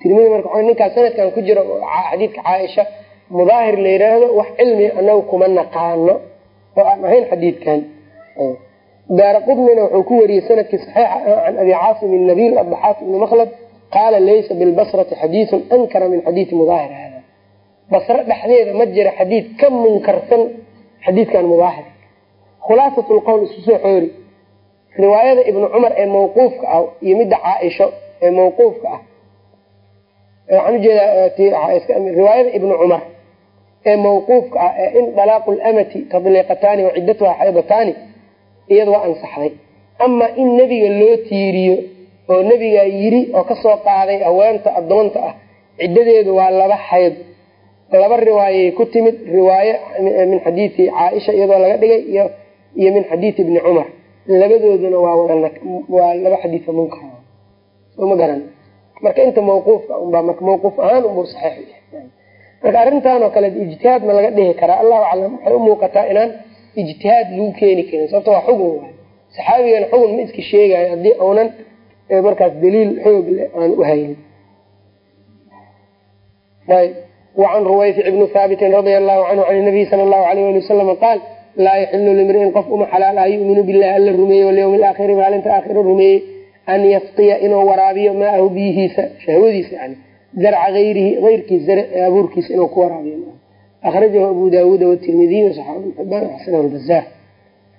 tirmidi marka ninkaa sanadkan ku jira xadiidka caaisha mudaahir la yidhaahdo wax cilmi anagu kuma naqaano oo aan ahayn xadiidkan. Daara qudnina wuxuu ku wariyey sannadkii saxiixa can abi caasim nabil addaxaaq ibni makhlad qaala laysa bilbasrati xadiiun ankara min xadiidi mudaahir hada basre dhexdeeda ma jira xadiid ka munkarsan xadiidkan mudaahir khulaasat lqowl isu soo xoori. Riwaayada ibnu cumar ee mawquufka ah iyo midda caaisho ee mawquufka ah. Waxaan u jeedaa riwaayada ibnu cumar ee mawquufka ah ee in dalaaqu lamati tadliiqataani wa ciddatuha xaydataani iyada ansaxday ama in nebiga loo tiiriyo oo nebigaa yiri oo ka soo qaaday haweenta adoonta ah ciddadeedu waa laba xayd laba riwaayay ku timid riwaaye min xadiidi caaisha iyadoo laga dhigay iyo min xadiidi ibni cumar. Labadooduna waa laba xadiidka munkar. Soma garan. Marka inta mawquufka unbaa marka mawquuf ahaan unbuu yahay. Marka arrintan oo kale ijtihaad ma laga dhihi karaa. Allahu aclam waxay u muuqataa inaan ijtihaad lagu keeni karin sababto waa xugun waay saxaabigana xugun ma iska sheegayo haddii uunan markaas daliil xoog leh aan u haynin ayb wacan ruwayfic bni haabitin radia allahu canhu can nabiy sala allahu alayh ali wasalama qaal laa yaxilu limri'in qof uma xalaalaha yuminu billahi alla rumeeyey walyawmi alaakhiri maalinta aakhira rumeeyey an yasqiya inuu waraabiyo maahu biyihiisa shahwadiisa yani zarca ayrihi ayrkiis abuurkiisa inuu ku waraabiyo akhrajahu abu daawuuda watirmidiy wasaxaab ibn xibaan xasanahu lbazaar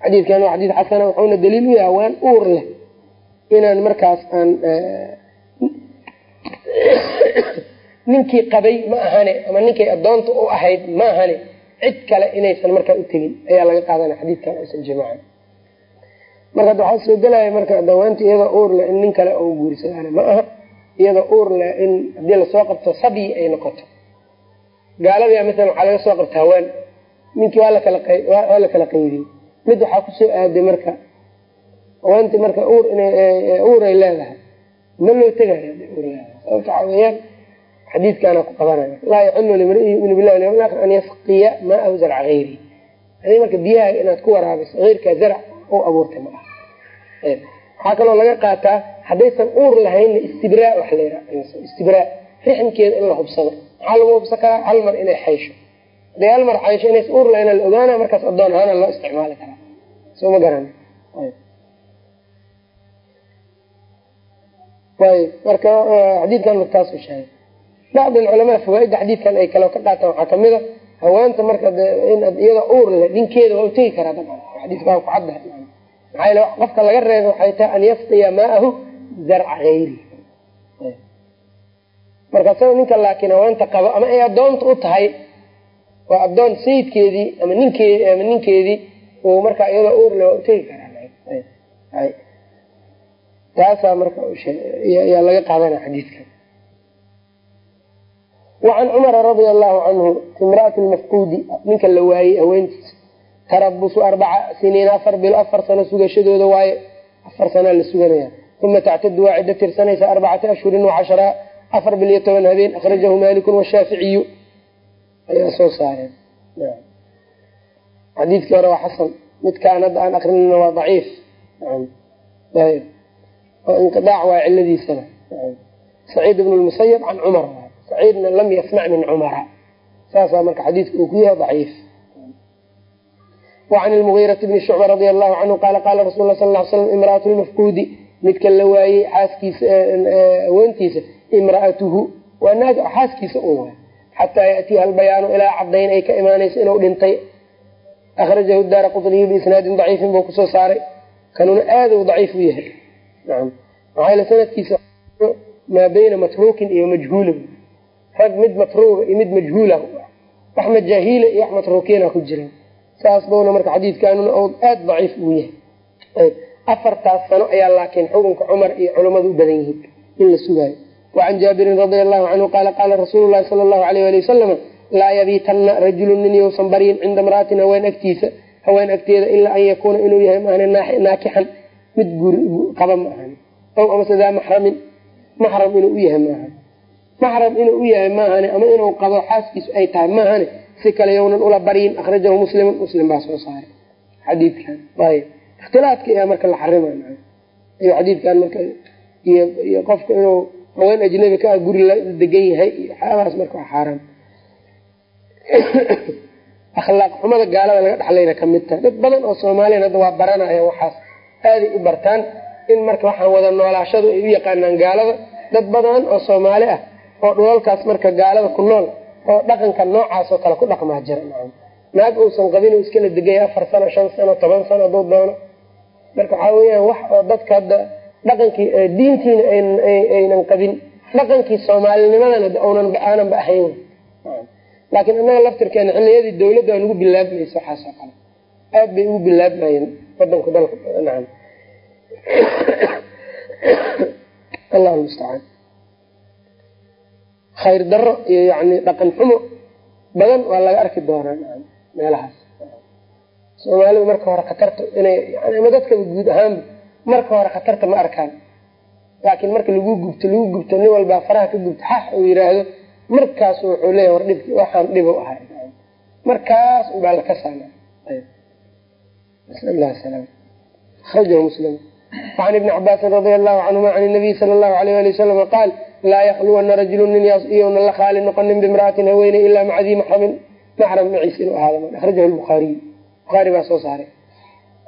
xadiidkan waa xadiid xasana wuxuuna daliil u yahay hawaan uur leh inaan markaas aan ninkii qabay ma ahane ama ninkay adoonta u ahayd ma ahane cid kale inaysan markaa u tegin ayaa laga qaadanaya xadiidkan aysan jimaacan. Marka ad waxaa soo gelaya marka dawaanta iyadoo uur leh in nin kale oo guursadaana ma aha iyadoo uur leh in haddii la soo qabto sabyi ay noqoto. Gaalada masalan waxaa laga soo qabta hawaan ninkii waa la kala qaydiyey mid waxaa ku soo aaday marka hawaanti marka uur uuray leedahay ma loo leedahay. Sababta waxaa xadiidkaana ku qabanaya. Laa yaxilu limri'in walyawm alaakhir an yasqiya maahu zarca hayri adi marka biyaha inaad ku waraabiso heyrkaa zarc u abuurtay ma aha. Waxaa kaloo laga qaataa haddaysan uur lahaynna istibraa wax la istibraa rixmkeeda in la hubsado. Maxaa lagu hubsan karaa? Hal mar inay xaysho. Haday hal mar xaysho inays uur lahayna la ogaana markaas adoon ahaana loo isticmaali karaa. Soo ma garan ayb marka xadiidkan markaasu sheegay bacd alculamaa fawaaidda xadiidkan ay kale ka qaataan waxaa ka mid a haweenta marka iyada uur leh ninkeeda waa u tegi karaa dabcan xadiiska ku caddahay maxaa yele qofka laga reebay waxay tahay an yasqiya maahu zarca hayri marka isaga ninka laakiin haweenta qabo ama ay adoonta u tahay waa adoon sayidkeedii ama ninkeedi ama ninkeedii uu marka iyadoo uur leh waa u tegi karaa taasaa marka yaa laga qaadanaya xadiidkan wacan cumara radia allahu canhu imraati lmafquudi ninka la waayey haweentiisa tarabusu arbaca siniin afar bil afar sano sugashadooda waaye afar sanaa la suganaya. Uma tactadu waa ciddo tirsanaysa arbacata ashhurin wacashraa afar bil iyo toban habeen akhrajahu malikun washaaficiyu ayaa soo saareen. Xadiidkii hore waa xasan. Midkaan hadda aan akrinina waa daciif. Inqiaac waa ciladiisana saciid ibn lmusayab saciidna lam yasmac min cumara. Saasaa marka xadiidka uu ku yahay daciif. Wacan lmugiirati bni shucba radia allahu canhu qaala qaala rasul la sal l slam imraatu lmafquudi midka la waayey xaaskiisa haweentiisa imraatuhu. Waa naag xaaskiisa un waay xataa yatiiha albayaanu ilaa cadayn ay ka imaanayso inuu dhintay. Akhrajahu daara qutniyu biisnaadin daciifin buu ku soo saaray. Kanuna aada u daciif u yahay. Yl sanadkiisa maa bayna matruukin iyo majhuulin rag mid matruuga iyo mid majhuula wax majaahiila iyo wax matruukiina ku jireen. Saas bowna marka xadiidkanuna aada daciif uu yahay. Afartaas sano ayaa laakiin xukunka cumar iyo culammadu u badan yihiin in la sugaayo. Wacan jaabirin radia allahu canhu qaala qaala rasuulu lahi sala allahu alayh ali wasalama laa yabiitanna rajulun nin yousan baryin cinda imraatin haween agtiisa haween agteeda ilaa an yakuuna inuu yahay maahane naakixan. Mid qaba ma ahan ow amase daa maxramin maxram inuu u yahay maahan maxram inuu u yahay maahane ama inuu qabo xaaskiisu ay tahay maahane si kale yownan ula baryin akhrajahu muslimun muslim baa soo saaray xadiidkan ayb ikhtilaadka ayaa marka la xarimay iyo xadiidkan marka iyo qofka inuu haween ajnabi ka ah guri la degan yahay iyo waxyaabahaas marka waa xaaraan akhlaaq xumada gaalada laga dhexlayna ka mid tahay dad badan oo soomaaliyan hadda waa baranaya waxaas aaday u bartaan in marka waxaan wada noolaashadu ay u yaqaanaan gaalada dad badan oo soomaali ah oo dhulalkaas marka gaalada ku nool oo dhaqanka noocaas oo kale ku dhaqmaa jira. Naag uusan qabin iskala degaya afar sano shan sano toban sano haduu doono. Marka waxaa weyaan wax oo dadka hadda dhaqankii diintiina aynan qabin. Dhaqankii soomaalinimadana aananba ahayn. Laakiin annaga laftirkeena xiliyadii dawladda waa nagu bilaabmaysa waxaas oo kale. Aad bay ugu bilaabmayeen wadanku dalka <coughs> allahu mustacaan khayr daro iyo yani dhaqan xumo badan waa laga arki doonaa meelahaas. Soomaalidu marka hore khatarta inay ama dadkaba guud ahaanba marka hore khatarta ma arkaan. Laakiin marka lagu gubto lagu gubto nin walbaa faraha ka gubto xax uu yiraahdo markaasu wuxuu leeyahy war dhibki waxaan dhib u ahay. Markaas unbaa laka saama wacan ibni cabaasin radia allahu canhuma can nabiy sala allahu alayh ali wasalama qaal laa yakluwana rajulu nin iyowna la khaali noqonin bimra'atin haweeney ilaa maca dii maxramin maxram maciis inuu ahaada akhrajahu lbukhaariy bukhaari baa soo saaray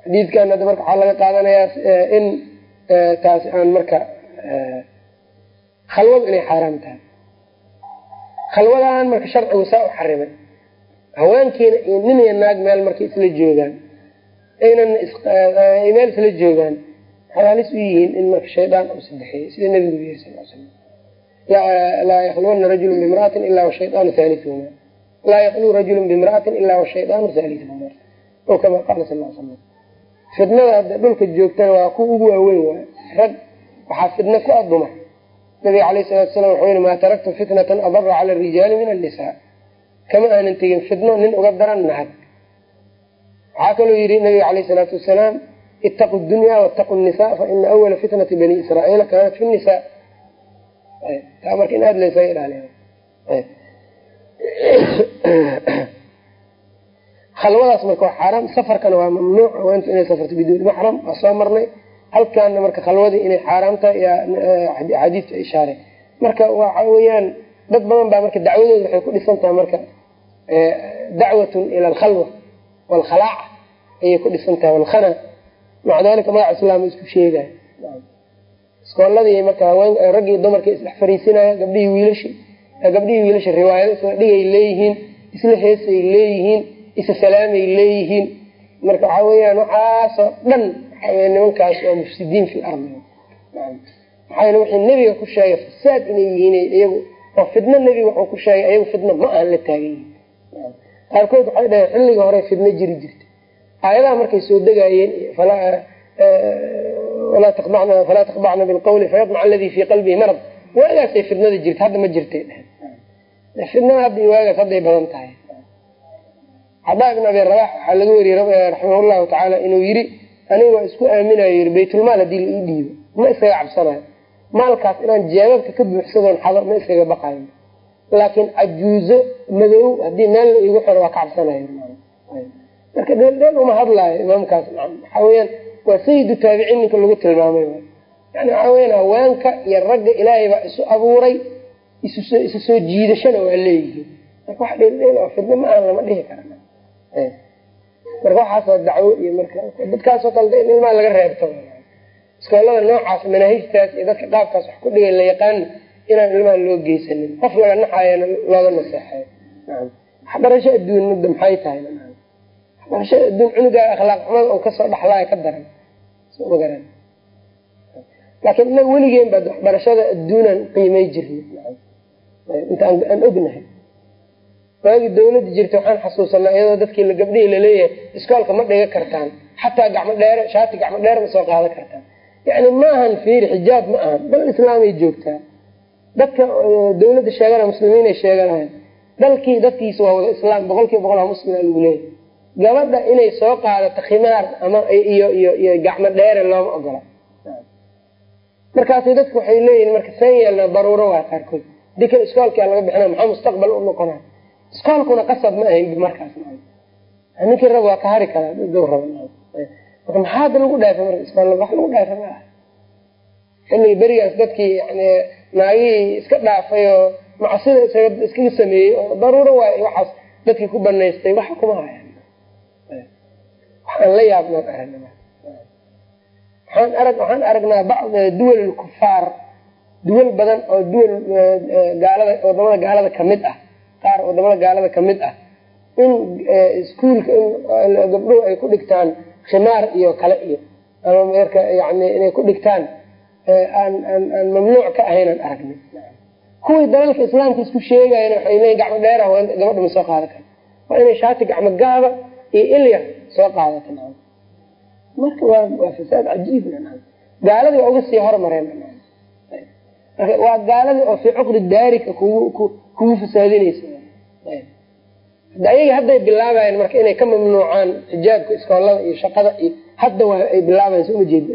xadiidkan hadda marka waxaa laga qaadanayaa in taasi aan marka khalwadu inay xaaraam tahay khalwadan marka sharcigu saa u xarimay haweenkiina iyo nin iyo naag meel markay isla joogaan aynan meel isla joogaan waxay u yihiin in marka shaydaan uu sadexeeyey sida nabigu yiri sal slam laa yakluwana rajulu bimra'atin ila washaydaanu haalihuma laa yakluu rajulu bimra'atin ila washaydaanu haalihuma oo kama qaala sal slam fidnada hadda dhulka joogtana waa kuwa ugu waaweyn waay rag waxaa fidna ku aduma nabiga alayh salatu salam wuxuu yii maa taraktu fitnatan adara cala rijaali min annisaa kama aanan tegin fidno nin uga daran nahag waxaa kaloo yihi nabiga alayh salaatu wasalaam itaqu dunya wataqu nisa faina awala fitnati bani israaiila kaanat fi nisa taa marka in aada laysaga ilaaliy khalwadaas marka waa xaaraam safarkana waa mamnuuc haweenta inay safarto biduuni maxram waa soo marnay halkaana marka khalwadii inay xaaraam tahay axaadiista ishaare marka waxa weeyaan dad badan baa marka dacwadooda waxay ku dhisan tahay marka dacwatun ila alkhalwa waalkhalaaca ayay ku dhisan tahay walkhana maca dalika magaca islaama isku sheegaya iskooladii marka raggii dumarka isdhex fariisinaya gabdhihii wiilashi gabdhihii wiilasha riwaayado isla dhigay leeyihiin isla heesay leeyihiin isa salaamay leeyihiin. Marka waxaa weyaan waxaasoo dhan waxaa nimankaas waa mufsidiin fi lardi maxaa wixii nebiga ku sheegay fasaad inay yihiin iyagu oo fidno nebiga wuxuu ku sheegay iyagu fidno ma aan la taagan yihiin qaarkood waxay dhaheen xilliga hore fidno jiri jirta aayadaha markay soo degaayeen falaa takdacna bilqawli fayadmac aladii fii qalbihi marad waagaasay fidnada jirta hadda ma jirtay fidnada hadda waagaas hadday badan tahay cadaa ibn abi rabax waxaa laga wariyey raximah llahu tacaala inuu yiri aniga waa isku aaminayo yii baytulmaal haddii la ii dhiibo ma iskaga cabsanayo maalkaas inaan jeebabka ka buuxsadoon xado ma iskaga baqayo laakiin cajuuzo madow haddii meel la iigu xiro waa ka cabsanayo marka dheeldheel uma hadlaayo waa sayidu taabiciin ninka lagu tilmaamay. Yani waxaa weyan haweenka iyo ragga ilaahay baa isu abuuray isu soo jiidashana waa leeyihiin. Marka wax dheeldheel oo fidno ma aan lama dhihi kara marka waxaasoo dacwo iyo marka dadkaasoo kale in ilmaha laga reebto. Iskoolada noocaas manaahijtaas iyo dadka qaabkaas wax ku dhigay la yaqaana inaan ilmaha loo geysanin. Qof laga naxayana looga naseexeyo waxbarasho adduun tahay? Waxbarasho adduun cunugaa akhlaaq xumada oo ka soo dhaxlaayo ka daran laakiin inaga weligeen baad waxbarashada adduunan qiimay jirna inta aan ognahay. Waagii dawladda jirta waxaan xasuusanaa iyadoo dadkii gabdhihii la leeyahay iskoolka ma dhiga kartaan. Xataa gacmo dheere shaati gacmo dheer ma soo qaadan kartaan. Yani ma ahan fiiri xijaab ma ahan dal islaamay joogtaa. Dadka dawladda sheegana muslimiinay sheeganayan dalkii dadkiisa waa wada islaam boqol kiiba boqol muslima lagu leeyahy gabadha inay soo qaadato khimaar ama iyo gacmo dheere looma ogola markaasay dadku waxay leeyihiin marka san yeelna daruuro waa qaarkood. Dika iskoolkaa laga bixina maxaa mustaqbal u noqona iskoolkuna qasab ma ahayn markaas ninkii rab waa ka hari karaa marka maxaa hadda lagu dhaafa marka iskool wax lagu dhaafa ma xilligii berigaas dadkii yani naagihii iska dhaafay oo macsida iskaga sameeyey oo daruuro waay waxaas dadkii ku banaystay waxa kuma haya waxaan la yaabnaan aragna waxaan arag waxaan aragnaa bacd duwal lkufaar duwal badan oo duwal gaalada waddamada gaalada ka mid ah qaar waddamada gaalada ka mid ah in iskuolka in gabdhuhu ay ku dhigtaan khimaar iyo kale iyo ama marka yani inay ku dhigtaan aan aan mamnuuc ka ahaynaan aragnay kuwii dalalka islaamka isku sheegayan waxay leeyiin gacmo dheerah gabadha ma soo qaadan kara waa inay shaati gacmo gaaba iyo ilyar soo qaadata marka waa fasaad cajiib gaaladii waa uga sii hormareen waa gaaladii oo fii cuqdi daarika kugu fasaadinaysa. Ayaga hadday bilaabayan marka inay ka mamnuucaan xijaabka iskoolada iyo shaqada iyo hadda ay bilaabayan soma jeed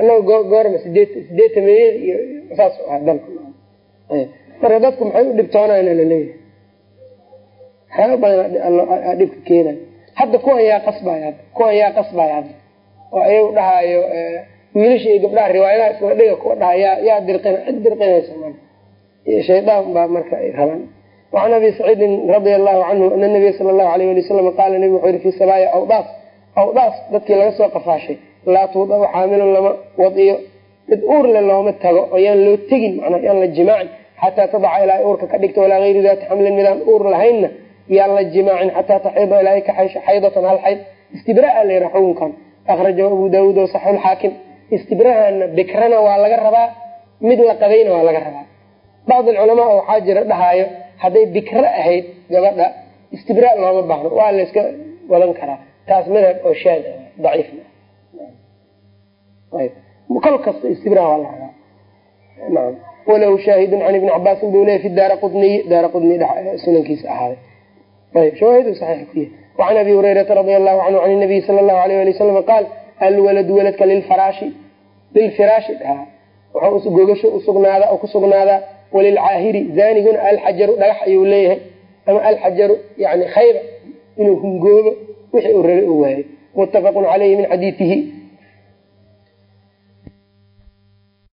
anaga goorma sideed sideetameeyada iyo saas ah dalka. Marka dadku maxay u dhibtoonayna la leeyahay waxyaaba badan dhibka keenay. Hadda kuwan yaa qasbay hadda kuwan yaa qasbay hadda oo ayagu dhahaayo wiilasha iyo gabdhaha riwaayadaha isla dhiga kuwa dhaha yaa yaa dirqin cid dirqinaysa ma shaydaan baa marka ay rabaan. Wacan abi saciidin radia allahu canhu ana nabiya sala allahu alayh ali wasalam qaala nabigu wuxuu yihi fi sabaaya awdaas. Awdaas dadkii laga soo qafaashay. Laa tuudaw xaamilun lama wadiyo. Mid uurle looma tago oo yaan loo tegin manaa yaan la jimaacin xataa tadaca ilaa uurka ka dhigto walaa hayri daati xamlin midaan uur lahaynna yaan la jimaacin xataa taxiida ilaa ka xaysho xaydatan hal xayd istibraa la yidhaha xukunkan akhrajahu abu daawuud o saxixulxaakim istibrahana bikrana waa laga rabaa mid la qabayna waa laga rabaa bacd alculamaa waxaa jira dhahaayo hadday bikro ahayd gabadha istibra looma baahno waa layska wadan karaa taas madhab oo shaad daciifna kol kasta istibra waa la rabaa walahu shaahidun can ibni cabaasin buu leya fi daara qudniy daara qudni sunankiisa ahaaday wacan abi hurayrata radia allahu canhu can nabiyi sala allahu alayh ali wasalam qaal alwaladu waladka waxau gogasho usugnaada oo kusugnaadaa walilcaahiri zaaniguna alxajaru dhagax ayuu leeyahay ama alxajaru yani khayba inuu hungoobo wixii uu rabay u waayay muttafaqun caleyhi min xadiiihi